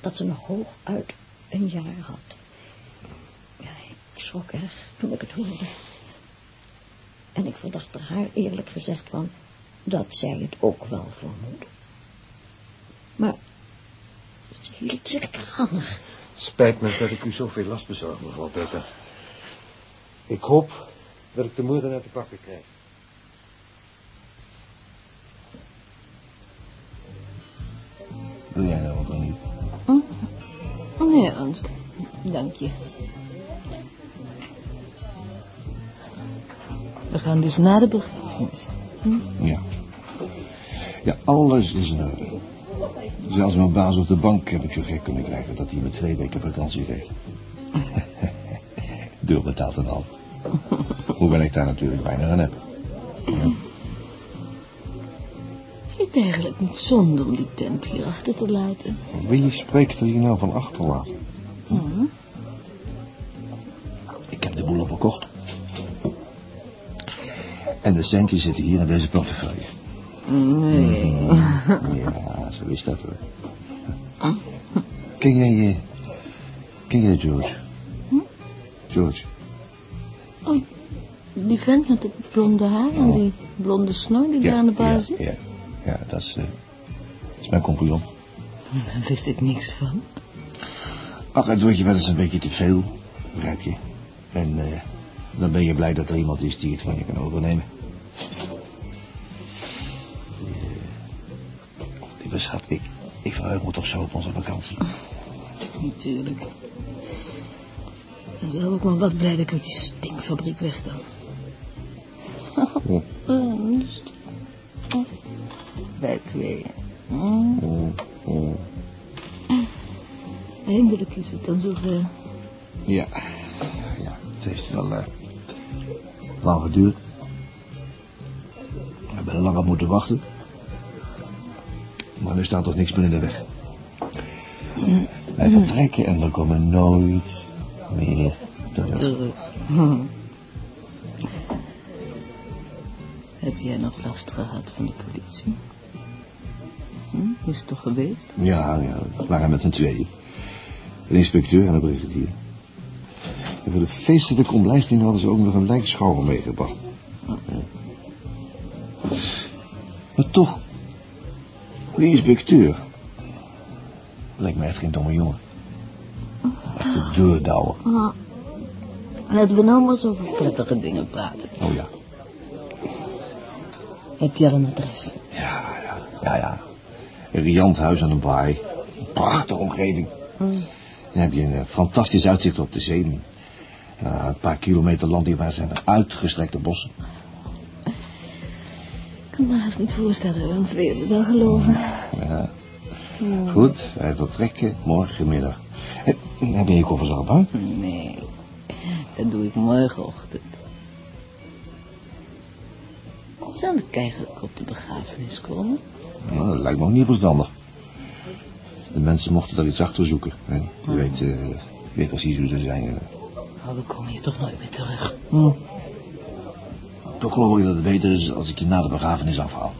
dat ze nog hooguit een jaar had. Ja, ik schrok erg toen ik het hoorde. En ik verdacht er haar eerlijk gezegd van dat zij het ook wel vermoedde. Maar ze hield zich kranig. Spijt me dat ik u zoveel last bezorg, mevrouw Becker. Ik hoop dat ik de moordenaar te pakken krijg. Wil jij nou ook nog niet? Nee, Ernst. Dank je. Gaan dus na de begrafenis. Ja. Ja, alles is in orde. Zelfs mijn baas op de bank heb ik zo gek kunnen krijgen dat hij me twee weken vakantie geeft. Duur betaalt het al. Hoewel ik daar natuurlijk weinig aan heb. Vind het eigenlijk niet zonde om die tent hier achter te laten? Wie spreekt er hier nou van achterlaten? Hm? Centjes zitten hier in deze portefeuille. Nee. Ja, zo is dat hoor. Ken jij, eh, ken jij George? George. Oh, die vent met het blonde haar en die blonde snor die daar aan de baas zit? ja, ja, dat is, eh, dat is mijn compagnon. Daar wist ik niks van. Ach, het wordt je wel eens een beetje te veel, begrijp je. En eh, dan ben je blij dat er iemand is die het van je kan overnemen. Schat, ik, ik verheug me toch zo op onze vakantie. Natuurlijk. En zelf ook maar wat blij dat ik uit die stinkfabriek weg dan. Ja. Ernst. Wij twee. Hm? Mm. Eindelijk is het dan zover. Ja, ja, het heeft wel eh, lang geduurd. We hebben lang op moeten wachten. Nu staat toch niks meer in de weg. Wij vertrekken en we komen nooit meer terug. Terug. Hm. Heb jij nog last gehad van de politie? Hm? Is het toch geweest? Ja, ja, we waren met z'n tweeën. De inspecteur en de brigadier. En voor de feestelijke omlijsting hadden ze ook nog een lijkschouwer meegebracht. Ja. Maar toch, die inspecteur lijkt me echt geen domme jongen. Echt een deurdouwer. Ah. Laten we nou maar eens over prettige dingen praten. Oh ja. Heb je al een adres? Ja, ja, ja, ja. Een riant huis aan een baai. Een prachtige omgeving. Hm. Dan heb je een eh, fantastisch uitzicht op de zee. Ja, een paar kilometer landinwaarts zijn er uitgestrekte bossen. Me haast niet voorstellen ons weer dan geloven. Ja. Goed, wij vertrekken morgenmiddag. Eh, Heb je koffers al gebouwd? Nee, dat doe ik morgenochtend. Zal ik eigenlijk op de begrafenis komen? Nou, dat lijkt me ook niet verstandig. De mensen mochten er iets achter zoeken. Hè? Je weet, eh, je weet precies hoe ze zijn. eh. Oh, we komen hier toch nooit meer terug. Toch geloof ik dat het beter is als ik je na de begrafenis afhaal.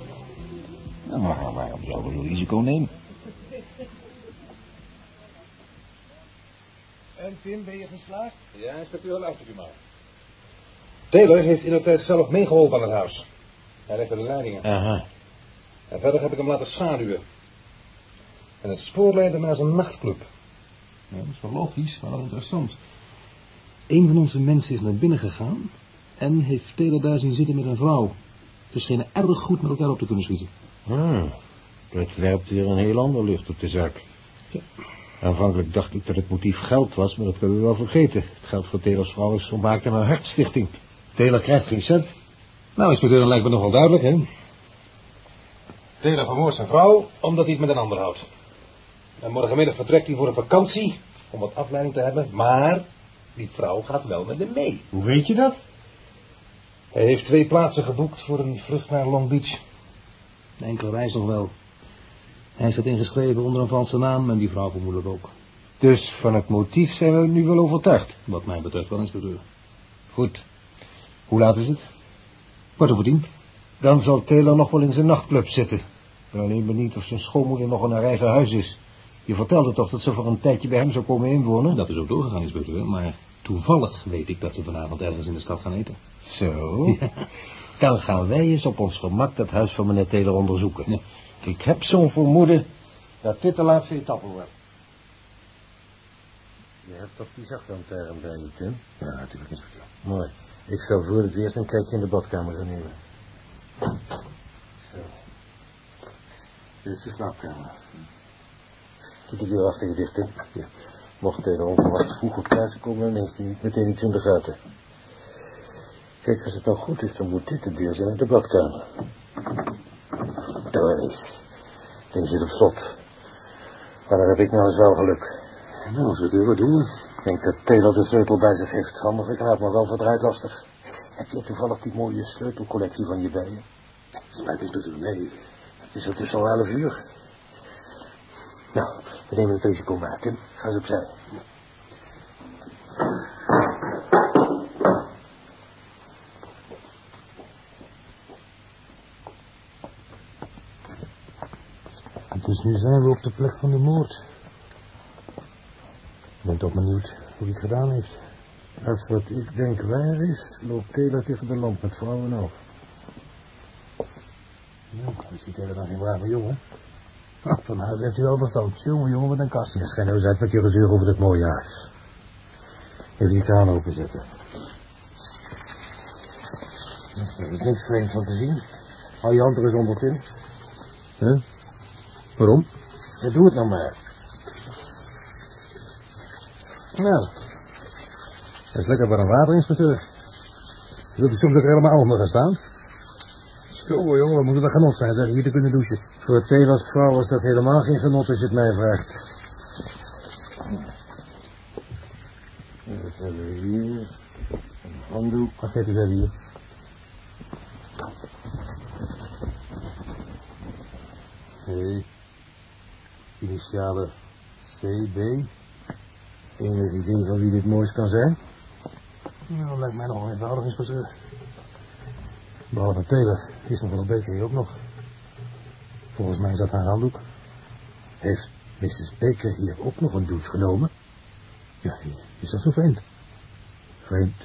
Nou, maar waarom zouden we zo'n risico nemen? En Pim, ben je geslaagd? Ja, inspecteur, luistert u maar. Taylor heeft in de tijd zelf meegeholpen aan het huis. Hij legde de leidingen. Aha. En verder heb ik hem laten schaduwen. En het spoor leidde naar zijn nachtclub. Ja, dat is wel logisch, maar wel interessant. Een van onze mensen is naar binnen gegaan en heeft Taylor daar zien zitten met een vrouw. Ze schenen erg goed met elkaar op te kunnen schieten. Hmm. Dat werpt weer een heel ander licht op de zaak. Ja. Aanvankelijk dacht ik dat het motief geld was, maar dat kunnen we wel vergeten. Het geld voor Taylors vrouw is vermaakt aan een hartstichting. Taylor krijgt geen cent. Nou, inspecteur, dat lijkt me nogal duidelijk, hè? Taylor vermoordt zijn vrouw omdat hij het met een ander houdt. En morgenmiddag vertrekt hij voor een vakantie om wat afleiding te hebben, maar die vrouw gaat wel met hem mee. Hoe weet je dat? Hij heeft twee plaatsen geboekt voor een vlucht naar Long Beach. Een enkele reis nog wel. Hij staat ingeschreven onder een valse naam en die vrouw vermoedelijk ook. Dus van het motief zijn we nu wel overtuigd. Wat mij betreft wel, inspecteur. Goed. Hoe laat is het? Kwart over tien. Dan zal Taylor nog wel in zijn nachtclub zitten. Ik ben alleen benieuwd of zijn schoonmoeder nog in haar eigen huis is. Je vertelde toch dat ze voor een tijdje bij hem zou komen inwonen? Dat is ook doorgegaan, inspecteur, maar toevallig weet ik dat ze vanavond ergens in de stad gaan eten. Zo. Dan gaan wij eens op ons gemak dat huis van meneer Taylor onderzoeken. Ja. Ik heb zo'n vermoeden dat dit de laatste etappe wordt. Je hebt toch die zaklantaarn bij je, Tim? Ja, natuurlijk, inspecteur. Mooi. Ik stel voor dat we eerst een kijkje in de badkamer gaan nemen. Zo. Dit is de slaapkamer. Doe de deur achter je dicht? Ja. Mocht Taylor onverwacht vroeg op thuis komen, dan heeft hij niet meteen iets in de gaten. Kijk, als het nou goed is, dan moet dit de deur zijn uit de badkamer. Daar is. Het ding zit op slot. Maar dan heb ik nou eens wel geluk. Nou, inspecteur, wat doen we? Ik denk dat Taylor de sleutel bij zich heeft. Handig, ik raad maar wel verdraaid lastig. Heb je toevallig die mooie sleutelcollectie van je bij je? Spijt, inspecteur, nee. Het is ondertussen al elf uur. Nou, we nemen het risico maar, Tim. Ga eens opzij. Dus nu zijn we op de plek van de moord. Ik ben toch benieuwd hoe hij het gedaan heeft. Als wat ik denk waar is, loopt Taylor tegen de lamp met vrouwen af. Nou, is die Taylor dan geen brave jongen? Ah, Van huis heeft hij wel verstand. Jongen, jongen met een kast. Ja, schijn nou eens uit met je gezeur over het mooie huis. Even die kraan openzetten. Er is niks vreemds van te zien. Hou je hand er eens onder, Tim. Huh? Waarom? Ja, doe het nou maar. Nou, Dat is lekker warm water, inspecteur. Wilt u soms ook helemaal onder gaan staan? Jongen, jongen, moet dat genot zijn, zeg, hier te kunnen douchen. voor Taylors vrouw is dat helemaal geen genot als je het mij vraagt. Wat hebben we hier? Een handdoek. Wat heeft u dat hier? Nee. Initialen CB. Enig idee van wie dit moois kan zijn? Nou, dat lijkt mij nog wel eenvoudig, inspecteur. Behalve Taylor is nog wel Baker hier ook nog. Volgens mij is dat haar handdoek. Heeft Mrs. Baker hier ook nog een douche genomen? Ja, is dat zo vreemd? Vreemd.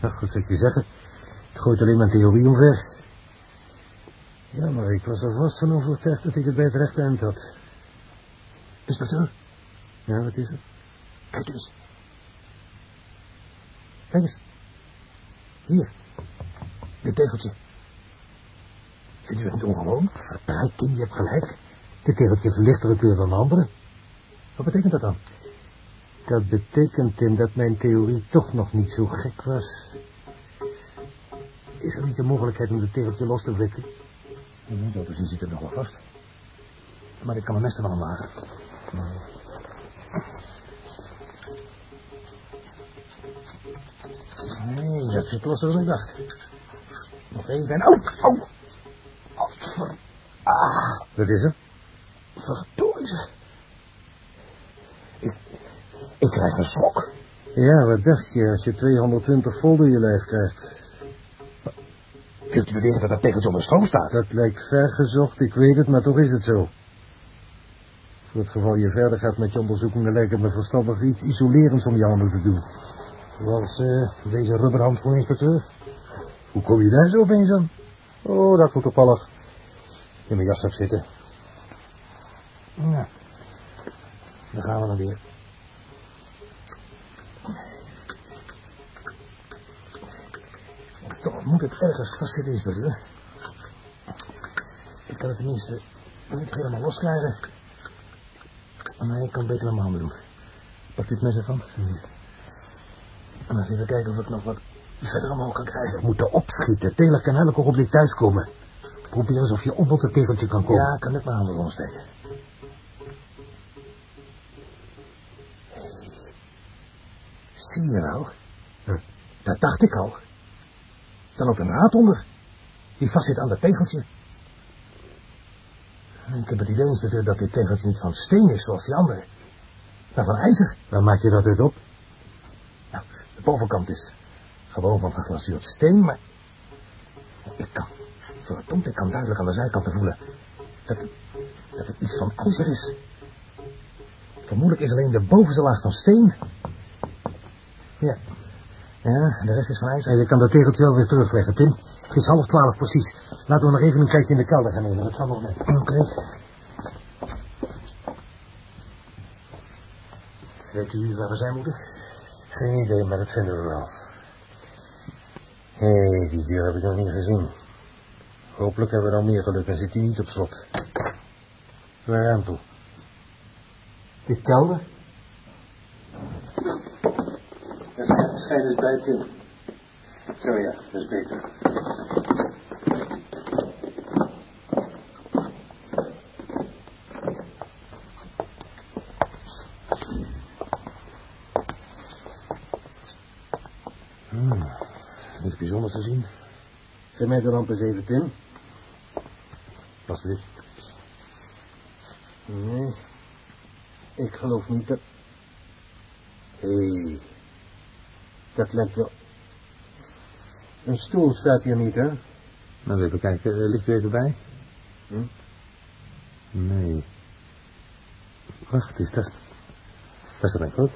Nou, wat zou ik je zeggen? Het gooit alleen mijn theorie omver. Ja, maar ik was er vast van overtuigd dat ik het bij het rechte eind had. Inspecteur, Ja, wat is het? kijk eens. Kijk eens. Hier. Dit tegeltje. Vindt u het niet ongewoon? Verdraai, Tim, je hebt gelijk. Dit tegeltje heeft een lichtere kleur dan de andere. Wat betekent dat dan? Dat betekent, Tim, dat mijn theorie toch nog niet zo gek was. Is er niet de mogelijkheid om het tegeltje los te wrikken? Zo te zien zit het nog wel vast. Maar ik kan mijn mesten wel omlagen. Nee, dat zit losser dan ik dacht. Nog even en... Oh, oh! oh ver... Ah, Wat is er? verdorie ze. Ik, ik krijg een schok. Ja, wat dacht je als je 220 vol door je lijf krijgt? Wilt u beweren dat dat tegeltje onder stroom staat? Dat lijkt ver gezocht, ik weet het, maar toch is het zo. Voor het geval je verder gaat met je onderzoekingen lijkt het me verstandig iets isolerends om je handen te doen. Zoals eh, deze rubberhandschoen, inspecteur. Hoe kom je daar zo opeens aan? Oh, dat moet toevallig in mijn jaszak zitten. Ja. Dan gaan we dan weer. Toch moet het ergens vastzitten, inspecteur. Ik kan het tenminste niet helemaal loskrijgen. Maar ik kan beter met mijn handen doen. Pak het mes ervan? En dan even kijken of ik nog wat verder omhoog kan krijgen. Je moet er opschieten. Taylor kan elk ogenblik thuiskomen. Probeer eens of je onder het tegeltje kan komen. Ja, ik kan net mijn handen omsteken. Zie je nou? Dat dacht ik al. Daar loopt een draad onder. Die vastzit aan dat tegeltje. Ik heb het idee, inspecteur, dat dit tegeltje niet van steen is zoals die andere. Maar van ijzer. Waar maak je dat uit op? Nou, de bovenkant is gewoon van geglazuurd steen, maar... Ik kan, verdomd, ik kan duidelijk aan de zijkanten voelen dat, dat het iets van ijzer is. Vermoedelijk is alleen de bovenste laag van steen. Ja. Ja, de rest is van ijzer. En je kan dat tegeltje wel weer terugleggen, Tim. Het is half twaalf precies. Laten we nog even een kijkje in de kelder gaan nemen. Dat kan nog net. Oké. Weet u waar we zijn moeten? Geen idee, maar dat vinden we wel. Hé, hey, die deur heb ik nog niet gezien. Hopelijk hebben we dan meer geluk en zit die niet op slot. Waar aan toe? De kelder? Schijn eens bij, Tim. Zo ja, dat is beter. Niks bijzonders te zien. Geef mij de lamp eens even, Tim. Alsjeblieft. Nee, ik geloof niet dat... Hé, hey, dat lijkt wel... Een stoel staat hier niet, hè? Nou, even kijken. Eh, ligt u even bij? Hm? Nee. Wacht eens, dat is... Dat is ik ook.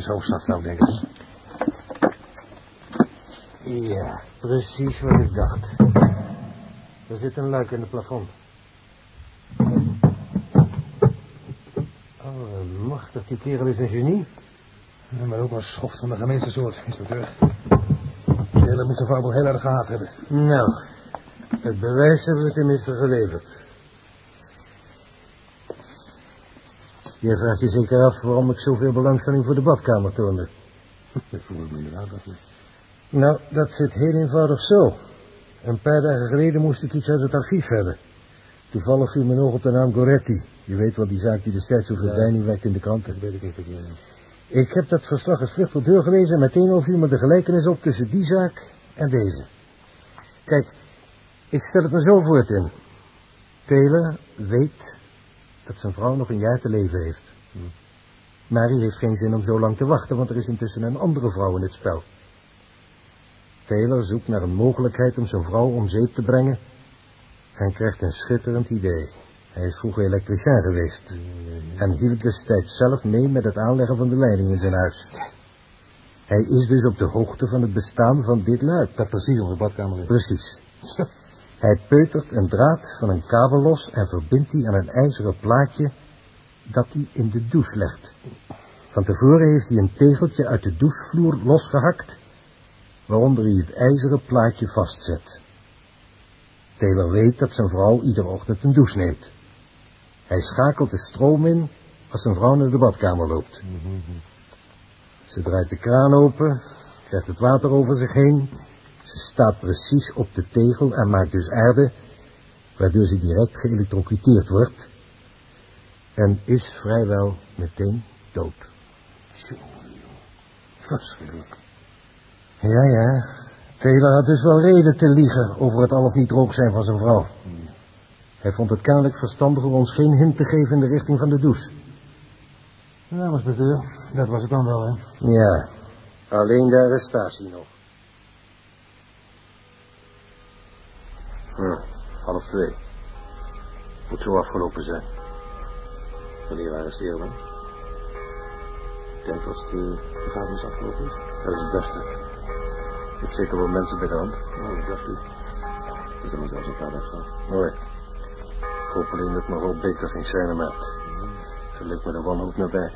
Zo staat, zou ik denken. Ja, precies wat ik dacht. Er zit een luik in het plafond. Oh, machtig, die kerel is een genie. Ja, maar ook een schoft van de gemeenste soort, inspecteur. De hele moet zijn vrouw wel heel erg gehaat hebben. Nou, het bewijs hebben we tenminste geleverd. Je vraagt je zeker af waarom ik zoveel belangstelling voor de badkamer toonde. Dat voel ik me inderdaad af. Nou, dat zit heel eenvoudig zo. Een paar dagen geleden moest ik iets uit het archief hebben. Toevallig viel mijn oog op de naam Goretti. Je weet wel, die zaak die destijds zo verdwijning wekt in de kranten. Dat weet ik niet. Ik heb dat verslag eens vluchtig doorgelezen en meteen viel me de gelijkenis op tussen die zaak en deze. Kijk, ik stel het me zo voor, Tim. Taylor weet dat zijn vrouw nog een jaar te leven heeft. Marie heeft geen zin om zo lang te wachten, want er is intussen een andere vrouw in het spel. Taylor zoekt naar een mogelijkheid om zijn vrouw om zeep te brengen en krijgt een schitterend idee. Hij is vroeger elektricien geweest en hielp destijds zelf mee met het aanleggen van de leiding in zijn huis. Hij is dus op de hoogte van het bestaan van dit luik. Dat precies onze badkamer is. Precies. Hij peutert een draad van een kabel los en verbindt die aan een ijzeren plaatje dat hij in de douche legt. Van tevoren heeft hij een tegeltje uit de douchevloer losgehakt, waaronder hij het ijzeren plaatje vastzet. Taylor weet dat zijn vrouw iedere ochtend een douche neemt. Hij schakelt de stroom in als zijn vrouw naar de badkamer loopt. Ze draait de kraan open, krijgt het water over zich heen. Ze staat precies op de tegel en maakt dus aarde, waardoor ze direct geëlektrocuteerd wordt. En is vrijwel meteen dood. Verschrikkelijk. Ja, ja. Taylor had dus wel reden te liegen over het al of niet droog zijn van zijn vrouw. Hij vond het kennelijk verstandiger ons geen hint te geven in de richting van de douche. Nou, inspecteur, dat was het dan wel, hè? Ja, alleen de arrestatie nog. Hm, half twee. Moet zo afgelopen zijn. Wanneer arresteren we? Ik denk als de vergadering afgelopen is. Dat is het beste. Je hebt zeker wel mensen bij de hand. Oh, dat dacht u. Er zijn er zelfs een paar weggaan. Mooi. Ik hoop alleen dat mevrouw Baker geen scène maakt. Ze lijkt me de wanhoop nabij.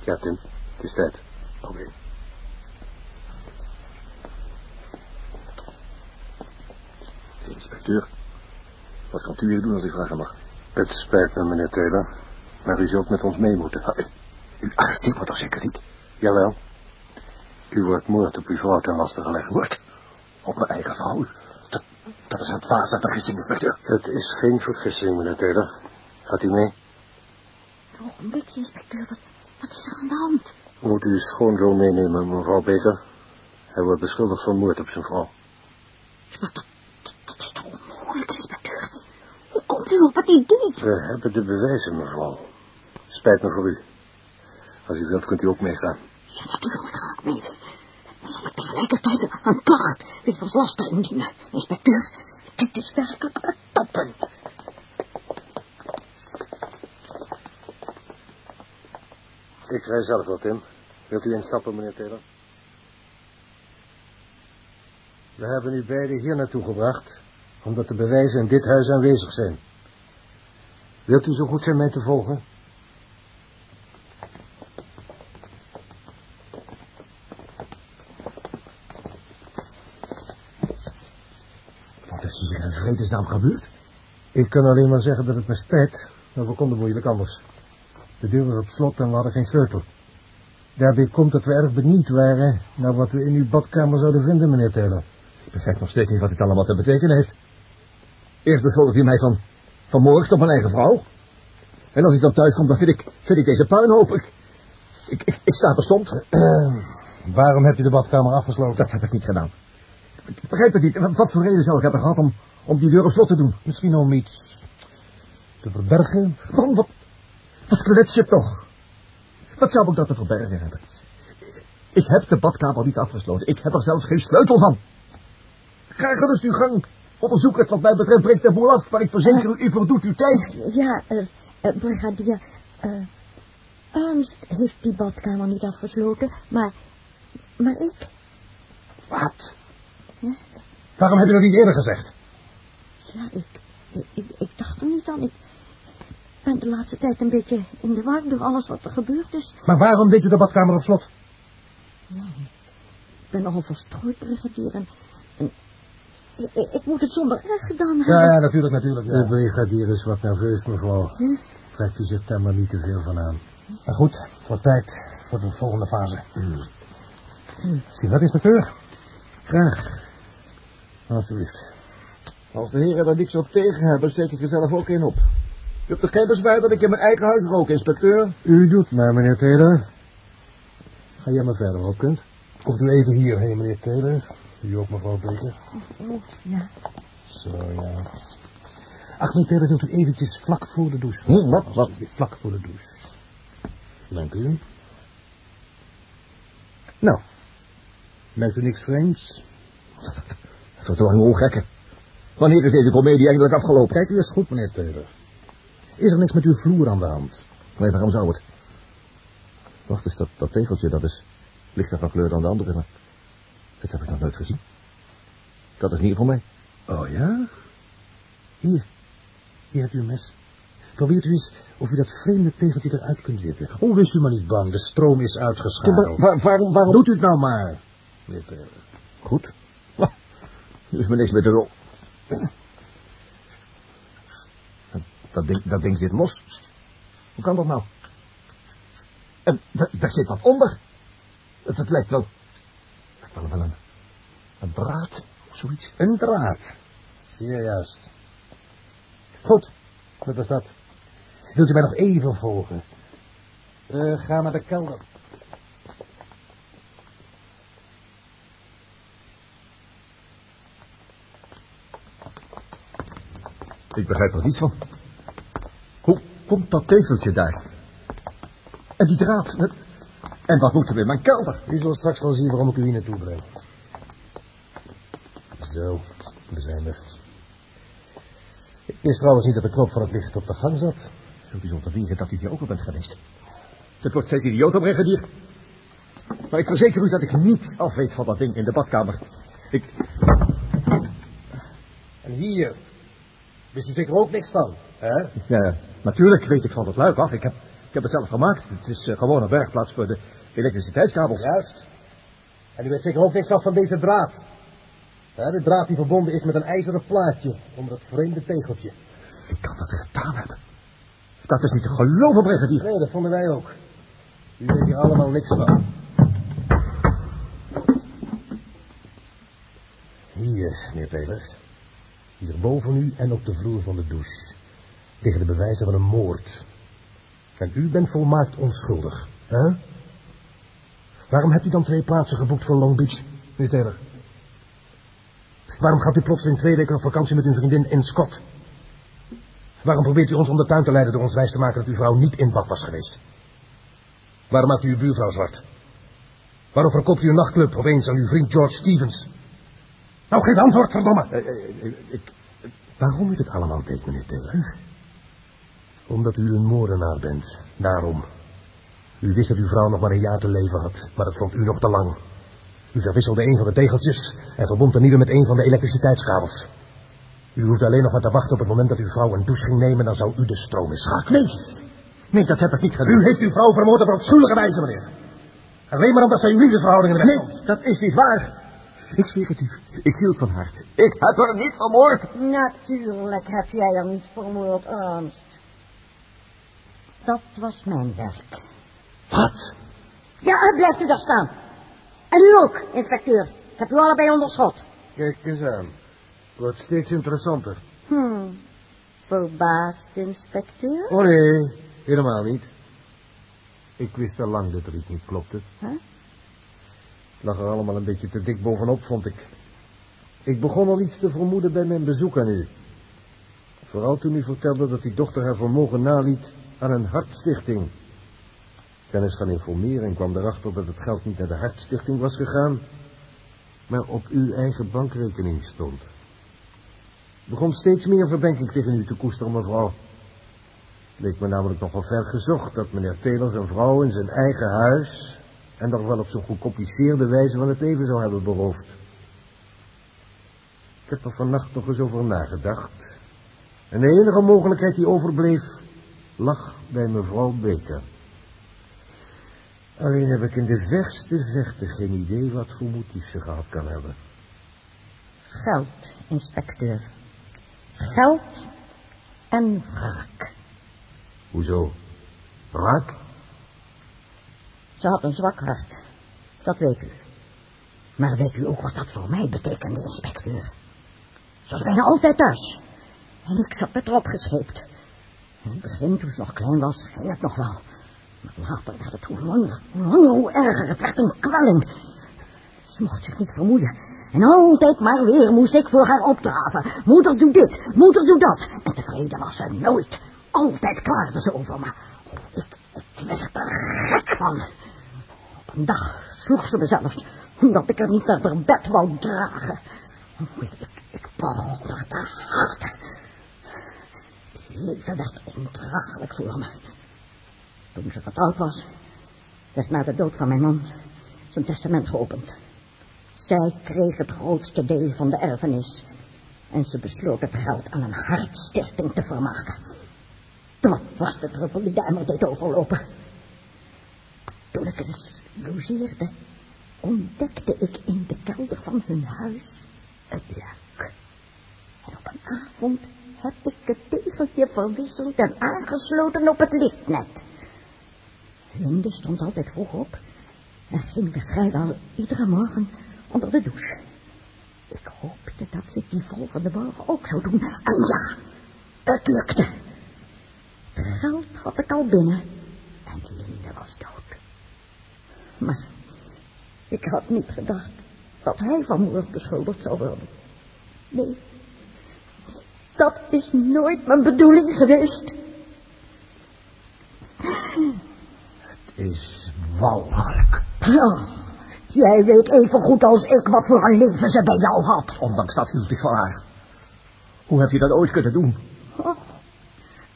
Ja, Tim. Het is tijd. Oké. Inspecteur, wat gaat u hier doen als ik vragen mag? Het spijt me, meneer Taylor, maar u zult met ons mee moeten. U arresteert me toch zeker niet? Jawel. U wordt moord op uw vrouw ten laste gelegd. Moord? Op mijn eigen vrouw? Dat, dat is een dwaze vergissing, inspecteur. Het is geen vergissing, meneer Taylor. Gaat u mee? Een ogenblikje, inspecteur. Wat, wat is er aan de hand? Moet u uw schoonzoon meenemen, mevrouw Baker? Hij wordt beschuldigd van moord op zijn vrouw. Maar dat is toch onmogelijk, inspecteur? Het idee? We hebben de bewijzen, mevrouw. Spijt me voor u. Als u wilt, kunt u ook meegaan. Ja, natuurlijk ga ik mee. Dan zal ik tegelijkertijd een klacht wegens laster indienen. Inspecteur, dit is werkelijk het toppunt. Ik rij zelf wel, Tim. Wilt u instappen, meneer Taylor? We hebben u beiden hier naartoe gebracht, omdat de bewijzen in dit huis aanwezig zijn. Wilt u zo goed zijn mij te volgen? Wat is hier in vredesnaam gebeurd? Ik kan alleen maar zeggen dat het me spijt, maar we konden moeilijk anders. De deur was op slot en we hadden geen sleutel. Daarbij komt dat we erg benieuwd waren naar wat we in uw badkamer zouden vinden, meneer Taylor. Ik begrijp nog steeds niet wat dit allemaal te betekenen heeft. Eerst beschuldigt u mij van, van moord op mijn eigen vrouw. En als ik dan thuis kom, dan vind ik, vind ik deze puinhoop. Ik, ik, ik, ik sta verstomd. Waarom hebt u de badkamer afgesloten? Dat heb ik niet gedaan. Ik begrijp het niet. Wat voor reden zou ik hebben gehad om, om die deur op slot te doen? Misschien om iets te verbergen? Waarom? Wat, wat klets je toch? Wat zou ik dat te verbergen hebben? Ik heb de badkamer niet afgesloten. Ik heb er zelfs geen sleutel van. Ga gerust uw gang. Onderzoek het wat mij betreft breekt de boel af. Maar ik verzeker u, u verdoet uw tijd. Ja, eh, eh, brigadier, eh, Ernst heeft die badkamer niet afgesloten, maar... Maar ik... Wat? Ja? Waarom heb je dat niet eerder gezegd? Ja, ik, ik, ik, ik dacht er niet aan. Ik ben de laatste tijd een beetje in de war door alles wat er gebeurd is. Maar waarom deed u de badkamer op slot? Ja, ik ben nogal verstrooid, brigadier. En ik, ik moet het zonder erg gedaan hebben. Ja, ja, natuurlijk, natuurlijk. De brigadier is wat nerveus, mevrouw. Hm? Trekt u zich daar maar niet te veel van aan. Maar goed, het wordt tijd voor de volgende fase. Zie wat, inspecteur? Graag. Alsjeblieft. Als de heren er niks op tegen hebben, steek ik er zelf ook in op. Je hebt toch geen bezwaar dat ik in mijn eigen huis rook, inspecteur? U doet maar, meneer Taylor. Ga jij maar verder, op kunt. Komt u even hierheen, meneer Taylor. U ook, mevrouw Beker. Oh, ja. Zo, ja. Ach, meneer Taylor, wilt u eventjes vlak voor de douche? Hm, wat, wat? Vlak voor de douche. Dank u. Nou, merkt u niks vreemds? Verdorie, hoe gekke. Wanneer is deze komedie eigenlijk afgelopen? Kijk u eens goed, meneer Taylor. Is er niks met uw vloer aan de hand? Nee, waarom zou het? Wacht eens, dat, dat tegeltje, dat is lichter van kleur dan de andere, maar... Dat heb ik nog nooit gezien. Dat is niet voor mij. Oh ja? Hier. Hier hebt u een mes. Probeert u eens of u dat vreemde tegeltje eruit kunt wippen. Oh, wees u maar niet bang. De stroom is uitgeschakeld. Waar, waarom, waarom... Doet u het nou maar, meneer Taylor. Goed. Er is me niks meer te doen. Dat, ding, dat ding zit los. Hoe kan dat nou? En da- daar zit wat onder. Het, het lijkt wel... Een, een draad of zoiets. Een draad. Zeer juist. Goed, dat is dat. Wilt u mij nog even volgen? Eh, ga naar de kelder. Ik begrijp er niets van. Hoe komt dat tegeltje daar? En die draad? En wat moeten we in mijn kelder? U zult straks wel zien waarom ik u hier naartoe breng. Zo, we zijn er. Ik wist trouwens niet dat de knop van het licht op de gang zat. Zo bijzonder wegen dat u hier ook al bent geweest. Het wordt steeds idioot, brigadier. Maar ik verzeker u dat ik niets af weet van dat ding in de badkamer. Ik... En hier, wist u zeker ook niks van, hè? Ja, natuurlijk weet ik van het luik af. Ik heb, ik heb het zelf gemaakt. Het is eh, gewoon een werkplaats voor de elektriciteitskabels. Juist. En u weet zeker ook niks af van deze draad. Hè, de draad die verbonden is met een ijzeren plaatje onder het vreemde tegeltje. Ik kan dat gedaan hebben. Dat is niet te geloven, brigadier. Nee, dat vonden wij ook. U weet hier allemaal niks van. Hier, meneer Taylor. Hier boven u en op de vloer van de douche. Liggen de bewijzen van een moord. En u bent volmaakt onschuldig. hè? Waarom hebt u dan twee plaatsen geboekt voor Long Beach, meneer Taylor? Waarom gaat u plotseling twee weken op vakantie met uw vriendin in Scott? Waarom probeert u ons om de tuin te leiden door ons wijs te maken dat uw vrouw niet in bad was geweest? Waarom maakt u uw buurvrouw zwart? Waarom verkoopt u een nachtclub opeens aan uw vriend George Stevens? Nou, geef antwoord, verdomme! Eh, eh, eh, ik, waarom u dit allemaal deed, meneer Taylor? Omdat u een moordenaar bent. Daarom. U wist dat uw vrouw nog maar een jaar te leven had, maar dat vond u nog te lang. U verwisselde een van de tegeltjes en verbond de nieuwe met een van de elektriciteitskabels. U hoefde alleen nog maar te wachten op het moment dat uw vrouw een douche ging nemen, dan zou u de stroom inschakelen. Nee, nee, dat heb ik niet gedaan. U heeft uw vrouw vermoord op afschuwelijke wijze, meneer. Alleen maar omdat zij uw liefdesverhouding in de weg Nee, dat is niet waar. Ik zweer het u. Ik hield van haar. Ik heb haar niet vermoord. Natuurlijk heb jij er niet vermoord, Ernst. Dat was mijn werk. Wat? Ja, blijft u daar staan. En u ook, inspecteur. Ik heb u allebei onder schot. Kijk eens aan. Wordt steeds interessanter. Hmm. Verbaasd, inspecteur? Oh nee, helemaal niet. Ik wist al lang dat er iets niet klopte. Huh? Het lag er allemaal een beetje te dik bovenop, vond ik. Ik begon al iets te vermoeden bij mijn bezoek aan u. Vooral toen u vertelde dat uw dochter haar vermogen naliet aan een hartstichting. Eens gaan informeren en kwam erachter dat het geld niet naar de hartstichting was gegaan, maar op uw eigen bankrekening stond. Begon steeds meer verdenking tegen u te koesteren, mevrouw. Leek me namelijk nogal ver gezocht dat meneer Taylor zijn vrouw in zijn eigen huis... en nog wel op zo'n gecompliceerde wijze van het leven zou hebben beroofd. Ik heb er vannacht nog eens over nagedacht. En de enige mogelijkheid die overbleef lag bij mevrouw Baker. Alleen heb ik in de verste verte geen idee wat voor motief ze gehad kan hebben. Geld, inspecteur. Geld en wraak. Hoezo? Wraak? Ze had een zwak hart. Dat weet u. Maar weet u ook wat dat voor mij betekende, inspecteur? Ze was bijna altijd thuis. En ik zat met erop gescheept. In het begin, toen ze nog klein was, ging het nog wel. Maar later werd het hoe langer, hoe langer, hoe erger. Het werd een kwelling. Ze mocht zich niet vermoeien. En altijd maar weer moest ik voor haar opdraven. Moeder, doe dit. Moeder, doe dat. En tevreden was ze nooit. Altijd klaagde ze over me. Ik, ik werd er gek van. Op een dag sloeg ze me zelfs, omdat ik er niet naar haar bed wou dragen. Ik, ik, ik begon haar. Het leven werd ondraaglijk voor me. Toen ze wat was, werd na de dood van mijn man zijn testament geopend. Zij kreeg het grootste deel van de erfenis. En ze besloot het geld aan een hartstichting te vermaken. Dat was de druppel die de emmer deed overlopen. Toen ik eens logeerde, ontdekte ik in de kelder van hun huis het luik. En op een avond heb ik het tegeltje verwisseld en aangesloten op het lichtnet. Linde stond altijd vroeg op en ging vrijwel iedere morgen onder de douche. Ik hoopte dat ze die volgende morgen ook zou doen. En ja, het lukte. Geld had ik al binnen en Linde was dood. Maar ik had niet gedacht dat hij van moord beschuldigd zou worden. Nee, dat is nooit mijn bedoeling geweest. Is walgelijk. Ja, jij weet even goed als ik wat voor een leven ze bij jou had. Ondanks dat hield ik van haar. Hoe heb je dat ooit kunnen doen? Oh,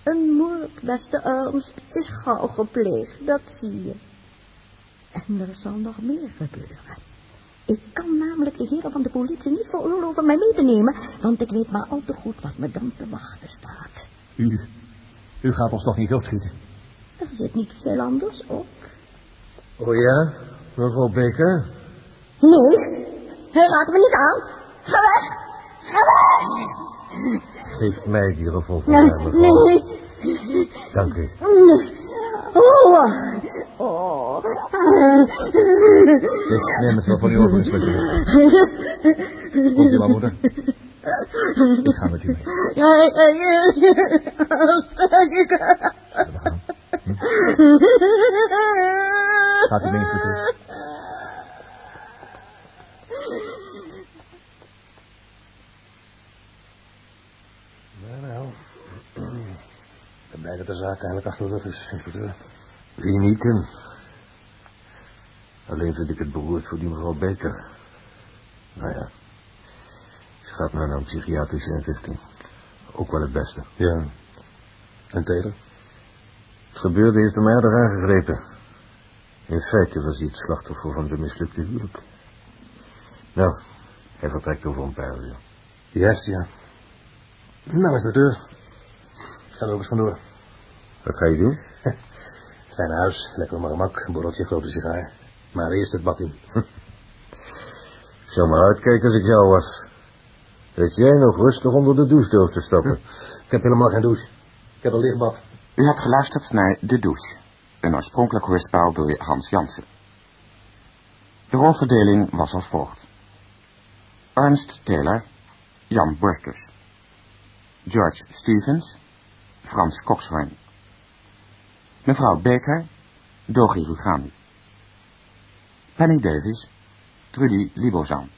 een moord, beste Ernst, is gauw gepleegd, dat zie je. En er zal nog meer gebeuren. Ik kan namelijk de heren van de politie niet veroorloven mij mee te nemen, want ik weet maar al te goed wat me dan te wachten staat. U, u gaat ons toch niet doodschieten? Er zit niet veel anders op. Oh ja, mevrouw Baker? Nee, raak me niet aan. Ga weg, ga weg. Geef mij die revolver, Nee, mevrouw. nee, Dank u. nee. Oh, oh. Ik neem het wel van u over, inspecteur. Komt u maar, moeder. Ik ga met u mee. Ja, ja, ja, Gaat u mee, inspecteur? Nou, nou. Ik ben blij dat de zaak eigenlijk achter de rug is, inspecteur. Wie niet, Tim? Alleen vind ik het beroerd voor die mevrouw Baker. Nou ja, ze gaat naar een psychiatrische inrichting. Ook wel het beste. Ja. En Taylor? Het gebeurde heeft hem erg aangegrepen. In feite was hij het slachtoffer van de mislukte huwelijk. Nou, hij vertrekt over een paar uur. Juist, ja. Nou, inspecteur. Ik ga er ook eens vandoor. Wat ga je doen? Fijn huis, lekker gemak, een borreltje, grote sigaar. Maar eerst het bad in. Ik zou maar uitkijken als ik jou was. Dat jij nog rustig onder de douche durft te stappen. Ik heb helemaal geen douche. Ik heb een lichtbad. U hebt geluisterd naar De Douche, een oorspronkelijk hoorspel door Hans Jansen. De rolverdeling was als volgt. Ernst Taylor, Jan Burkers. George Stevens, Frans Coxhoorn. Mevrouw Baker, Dogi Rugami. Penny Davies, Trudy Libozan.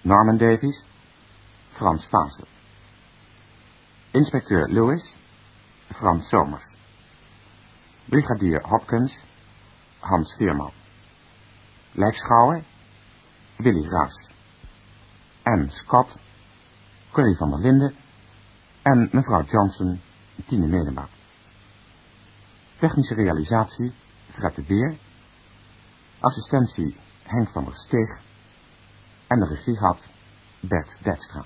Norman Davies, Frans Vaassen. Inspecteur Lewis, Frans Somers. Brigadier Hopkins, Hans Veerman. Lijkschouwer, Willy Raas. En Scott, Corrie van der Linden en mevrouw Johnson, Tine Medema. Technische realisatie Fred de Beer. Assistentie Henk van der Steeg. En de regie had Bert Dijkstra.